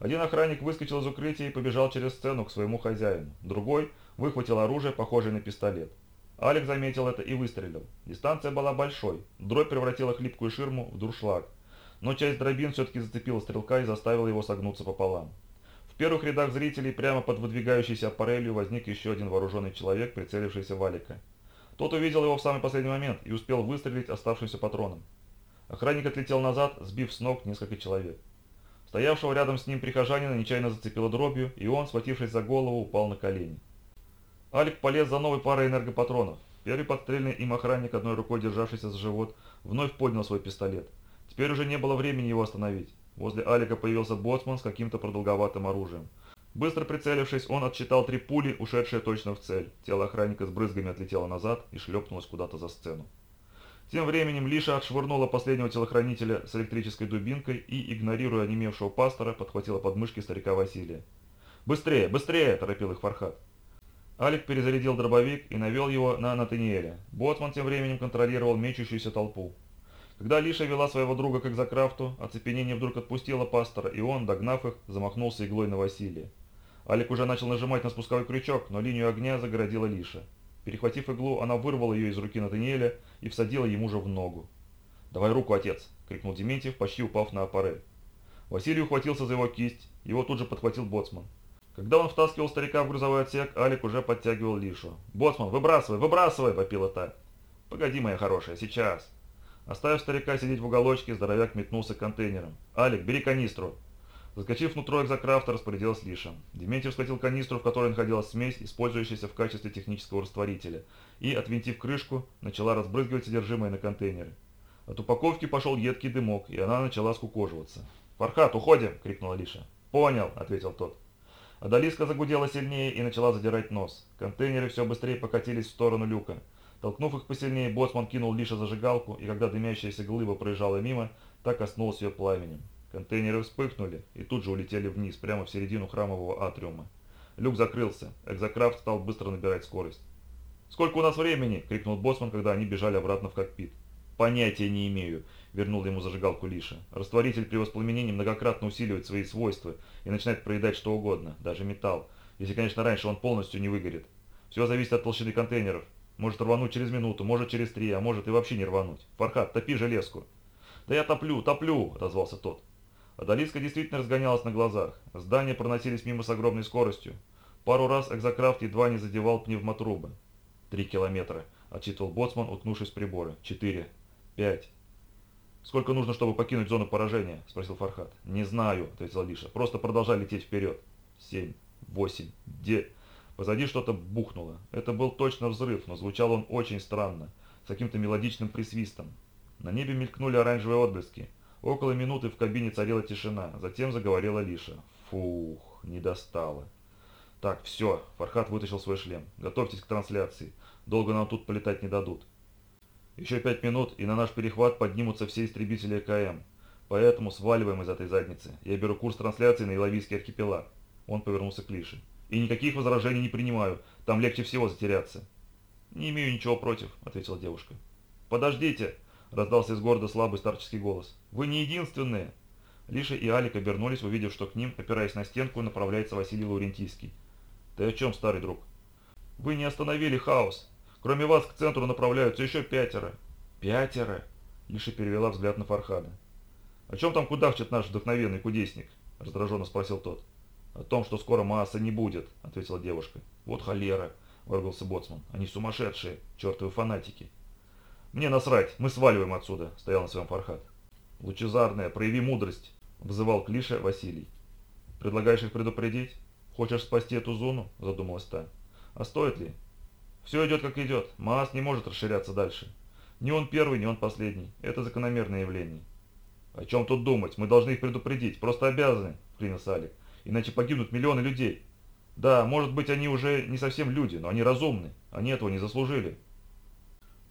Один охранник выскочил из укрытия и побежал через сцену к своему хозяину. Другой выхватил оружие, похожее на пистолет. Алекс заметил это и выстрелил. Дистанция была большой. Дробь превратила хлипкую ширму в дуршлаг. Но часть дробин все-таки зацепила стрелка и заставила его согнуться пополам. В первых рядах зрителей прямо под выдвигающейся аппарелью возник еще один вооруженный человек, прицелившийся в Алика. Тот увидел его в самый последний момент и успел выстрелить оставшимся патроном. Охранник отлетел назад, сбив с ног несколько человек. Стоявшего рядом с ним прихожанина нечаянно зацепило дробью, и он, схватившись за голову, упал на колени. Алик полез за новой парой энергопатронов. Первый подстрельный им охранник, одной рукой державшийся за живот, вновь поднял свой пистолет. Теперь уже не было времени его остановить. Возле Алика появился боцман с каким-то продолговатым оружием. Быстро прицелившись, он отсчитал три пули, ушедшие точно в цель. Тело охранника с брызгами отлетело назад и шлепнулось куда-то за сцену. Тем временем Лиша отшвырнула последнего телохранителя с электрической дубинкой и, игнорируя онемевшего пастора, подхватила подмышки старика Василия. «Быстрее, быстрее!» – торопил их Фархат. Алик перезарядил дробовик и навел его на Натаниэля. Ботман тем временем контролировал мечущуюся толпу. Когда Лиша вела своего друга к экзокрафту, оцепенение вдруг отпустило пастора, и он, догнав их, замахнулся иглой на Василия. Алик уже начал нажимать на спусковой крючок, но линию огня загородила Лиша. Перехватив иглу, она вырвала ее из руки Натаниэля и всадила ему же в ногу. «Давай руку, отец!» – крикнул Дементьев, почти упав на аппарель. Василий ухватился за его кисть, его тут же подхватил Боцман. Когда он втаскивал старика в грузовой отсек, Алик уже подтягивал Лишу. «Боцман, выбрасывай, выбрасывай!» – вопила та. «Погоди, моя хорошая, сейчас!» Оставив старика сидеть в уголочке, здоровяк метнулся к контейнерам. «Алик, бери канистру!» Заскочив внутрь экзокрафта, распорядилась Лиша. Дементьев схватил канистру, в которой находилась смесь, использующаяся в качестве технического растворителя, и, отвинтив крышку, начала разбрызгивать содержимое на контейнеры. От упаковки пошел едкий дымок, и она начала скукоживаться. «Фархат, уходим!» – крикнула Лиша. «Понял!» – ответил тот. Адалиска загудела сильнее и начала задирать нос. Контейнеры все быстрее покатились в сторону люка. Толкнув их посильнее, боцман кинул Лиша зажигалку, и когда дымящаяся глыба проезжала мимо, так коснулся ее пламенем. Контейнеры вспыхнули и тут же улетели вниз, прямо в середину храмового атриума. Люк закрылся. Экзокрафт стал быстро набирать скорость. «Сколько у нас времени?» – крикнул Боссман, когда они бежали обратно в кокпит. «Понятия не имею», – вернул ему зажигалку Лиша. «Растворитель при воспламенении многократно усиливает свои свойства и начинает проедать что угодно, даже металл, если, конечно, раньше он полностью не выгорит. Все зависит от толщины контейнеров. Может рвануть через минуту, может через три, а может и вообще не рвануть. Фархат, топи железку». «Да я топлю, топлю!» – отозвался тот. Адалиска действительно разгонялась на глазах. Здания проносились мимо с огромной скоростью. Пару раз экзокрафт едва не задевал пневмотрубы. «Три километра», — отчитывал боцман, уткнувшись в приборы. «Четыре. Пять. «Сколько нужно, чтобы покинуть зону поражения?» – спросил Фархат. «Не знаю», – ответил Лиша. «Просто продолжай лететь вперед». «Семь, восемь, де...» Позади что-то бухнуло. Это был точно взрыв, но звучал он очень странно, с каким-то мелодичным присвистом. На небе мелькнули оранжевые отблески. Около минуты в кабине царила тишина, затем заговорила Лиша. «Фух, не достало». «Так, все», – Фархат вытащил свой шлем. «Готовьтесь к трансляции. Долго нам тут полетать не дадут». Еще пять минут, и на наш перехват поднимутся все истребители КМ. Поэтому сваливаем из этой задницы. Я беру курс трансляции на Иловийский архипелаг. Он повернулся к Лише. И никаких возражений не принимаю. Там легче всего затеряться. Не имею ничего против, ответила девушка. Подождите, раздался из города слабый старческий голос. Вы не единственные. Лиша и Алик обернулись, увидев, что к ним, опираясь на стенку, направляется Василий Лаурентийский. «Ты о чем, старый друг?» «Вы не остановили хаос. Кроме вас к центру направляются еще пятеро». «Пятеро?» Лиша перевела взгляд на Фархада. «О чем там кудахчет наш вдохновенный кудесник?» – раздраженно спросил тот. «О том, что скоро масса не будет», – ответила девушка. «Вот холера», – выругался Боцман. «Они сумасшедшие, чертовы фанатики». «Мне насрать, мы сваливаем отсюда», – стоял на своем Фархад. «Лучезарная, прояви мудрость», – вызывал Клиша Василий. «Предлагаешь их предупредить? Хочешь спасти эту зону?» – задумалась та. «А стоит ли? Все идет как идет. Маас не может расширяться дальше. Ни он первый, ни он последний. Это закономерное явление. О чем тут думать? Мы должны их предупредить. Просто обязаны, вклинился Алик. Иначе погибнут миллионы людей. Да, может быть, они уже не совсем люди, но они разумны. Они этого не заслужили.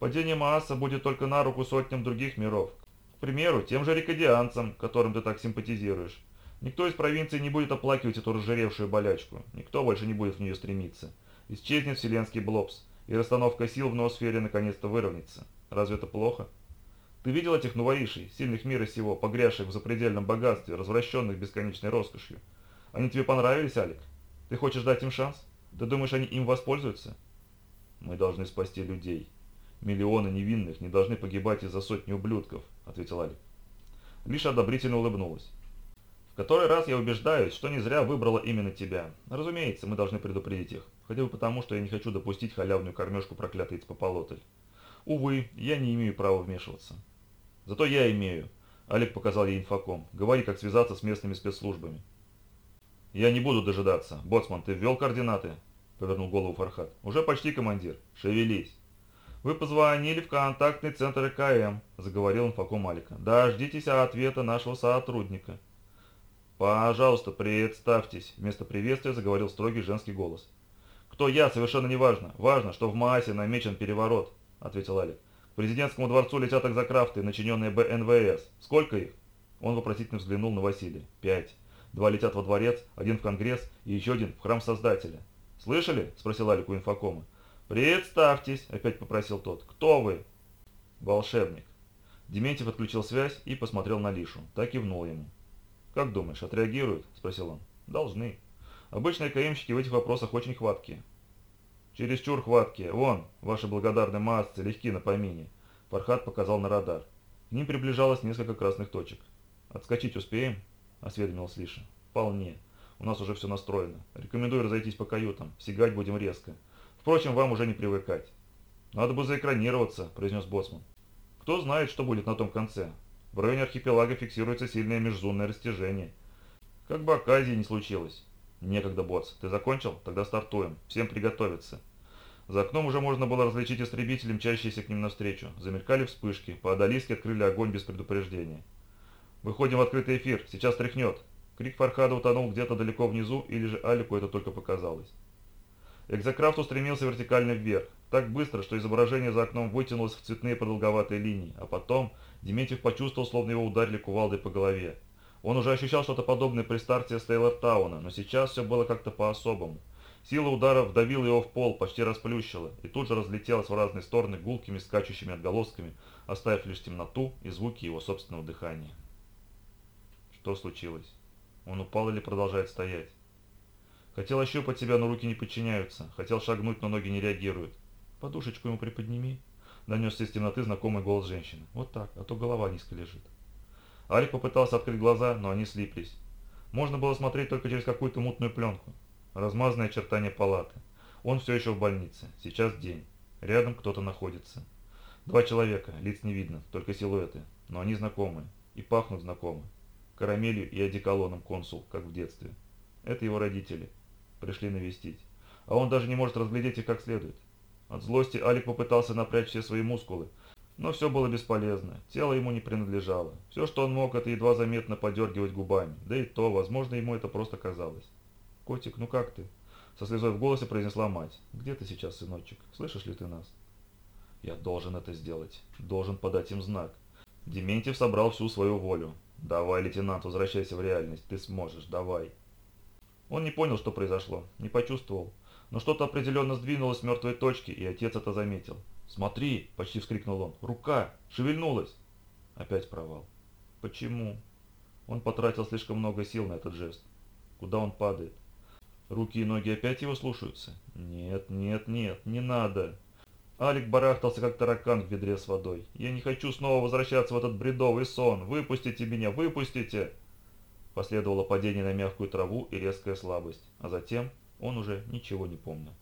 Падение Мааса будет только на руку сотням других миров. К примеру, тем же рикодианцам, которым ты так симпатизируешь. Никто из провинции не будет оплакивать эту разжиревшую болячку. Никто больше не будет в нее стремиться. Исчезнет вселенский блобс, и расстановка сил в ноосфере наконец-то выровняется. Разве это плохо? Ты видел этих новоришей, сильных мира сего, погрязших в запредельном богатстве, развращенных бесконечной роскошью? Они тебе понравились, Алик? Ты хочешь дать им шанс? Ты думаешь, они им воспользуются? Мы должны спасти людей. Миллионы невинных не должны погибать из-за сотни ублюдков, ответил Алик. Лишь одобрительно улыбнулась. В который раз я убеждаюсь, что не зря выбрала именно тебя. Разумеется, мы должны предупредить их. Хотя бы потому, что я не хочу допустить халявную кормежку проклятый Цпополотль. Увы, я не имею права вмешиваться. Зато я имею. Олег показал ей инфоком. Говори, как связаться с местными спецслужбами. Я не буду дожидаться. Боцман, ты ввел координаты? Повернул голову Фархат. Уже почти, командир. Шевелись. «Вы позвонили в контактный центр ЭКМ», – заговорил инфоком Алика. «Дождитесь ответа нашего сотрудника». «Пожалуйста, представьтесь», – вместо приветствия заговорил строгий женский голос. «Кто я, совершенно не важно. Важно, что в Маасе намечен переворот», – ответил Алик. «К президентскому дворцу летят экзокрафты, начиненные БНВС. Сколько их?» Он вопросительно взглянул на Василия. «Пять. Два летят во дворец, один в Конгресс и еще один в храм Создателя». «Слышали?» – спросил Алик у инфокома. «Представьтесь», – опять попросил тот. «Кто вы?» «Волшебник». Дементьев отключил связь и посмотрел на Лишу. Так кивнул ему. «Как думаешь, отреагируют?» – спросил он. «Должны. Обычные КМщики в этих вопросах очень хваткие». «Чересчур хваткие. Вон, ваши благодарные массы легки на помине». Фархат показал на радар. К ним приближалось несколько красных точек. «Отскочить успеем?» – осведомилась Лиша. «Вполне. У нас уже все настроено. Рекомендую разойтись по каютам. Сигать будем резко. Впрочем, вам уже не привыкать». «Надо бы заэкранироваться», – произнес Боцман. «Кто знает, что будет на том конце. В районе архипелага фиксируется сильное межзонное растяжение. Как бы оказии не случилось. Некогда, боц. Ты закончил? Тогда стартуем. Всем приготовиться. За окном уже можно было различить истребители, мчащиеся к ним навстречу. Замелькали вспышки. По Адалиске открыли огонь без предупреждения. «Выходим в открытый эфир. Сейчас тряхнет». Крик Фархада утонул где-то далеко внизу, или же Алику это только показалось. Экзокрафт устремился вертикально вверх, так быстро, что изображение за окном вытянулось в цветные продолговатые линии, а потом Дементьев почувствовал, словно его ударили кувалдой по голове. Он уже ощущал что-то подобное при старте Стейлортауна, но сейчас все было как-то по-особому. Сила удара вдавила его в пол, почти расплющила, и тут же разлетелась в разные стороны гулкими скачущими отголосками, оставив лишь темноту и звуки его собственного дыхания. Что случилось? Он упал или продолжает стоять? Хотел ощупать себя, но руки не подчиняются. Хотел шагнуть, но ноги не реагируют. Подушечку ему приподними. Донесся из темноты знакомый голос женщины. Вот так, а то голова низко лежит. Алик попытался открыть глаза, но они слиплись. Можно было смотреть только через какую-то мутную пленку. Размазанное очертание палаты. Он все еще в больнице. Сейчас день. Рядом кто-то находится. Два человека, лиц не видно, только силуэты. Но они знакомые. И пахнут знакомы. Карамелью и одеколоном консул, как в детстве. Это его родители. Пришли навестить. А он даже не может разглядеть их как следует. От злости Алик попытался напрячь все свои мускулы, но все было бесполезно, тело ему не принадлежало. Все, что он мог, это едва заметно подергивать губами, да и то, возможно, ему это просто казалось. «Котик, ну как ты?» Со слезой в голосе произнесла мать. «Где ты сейчас, сыночек? Слышишь ли ты нас?» «Я должен это сделать. Должен подать им знак». Дементьев собрал всю свою волю. «Давай, лейтенант, возвращайся в реальность. Ты сможешь. Давай». Он не понял, что произошло, не почувствовал. Но что-то определенно сдвинулось с мертвой точки, и отец это заметил. «Смотри!» – почти вскрикнул он. «Рука! Шевельнулась!» Опять провал. Почему? Он потратил слишком много сил на этот жест. Куда он падает? Руки и ноги опять его слушаются? Нет, нет, нет, не надо. Алик барахтался, как таракан в ведре с водой. Я не хочу снова возвращаться в этот бредовый сон. Выпустите меня, выпустите! Последовало падение на мягкую траву и резкая слабость. А затем он уже ничего не помнил.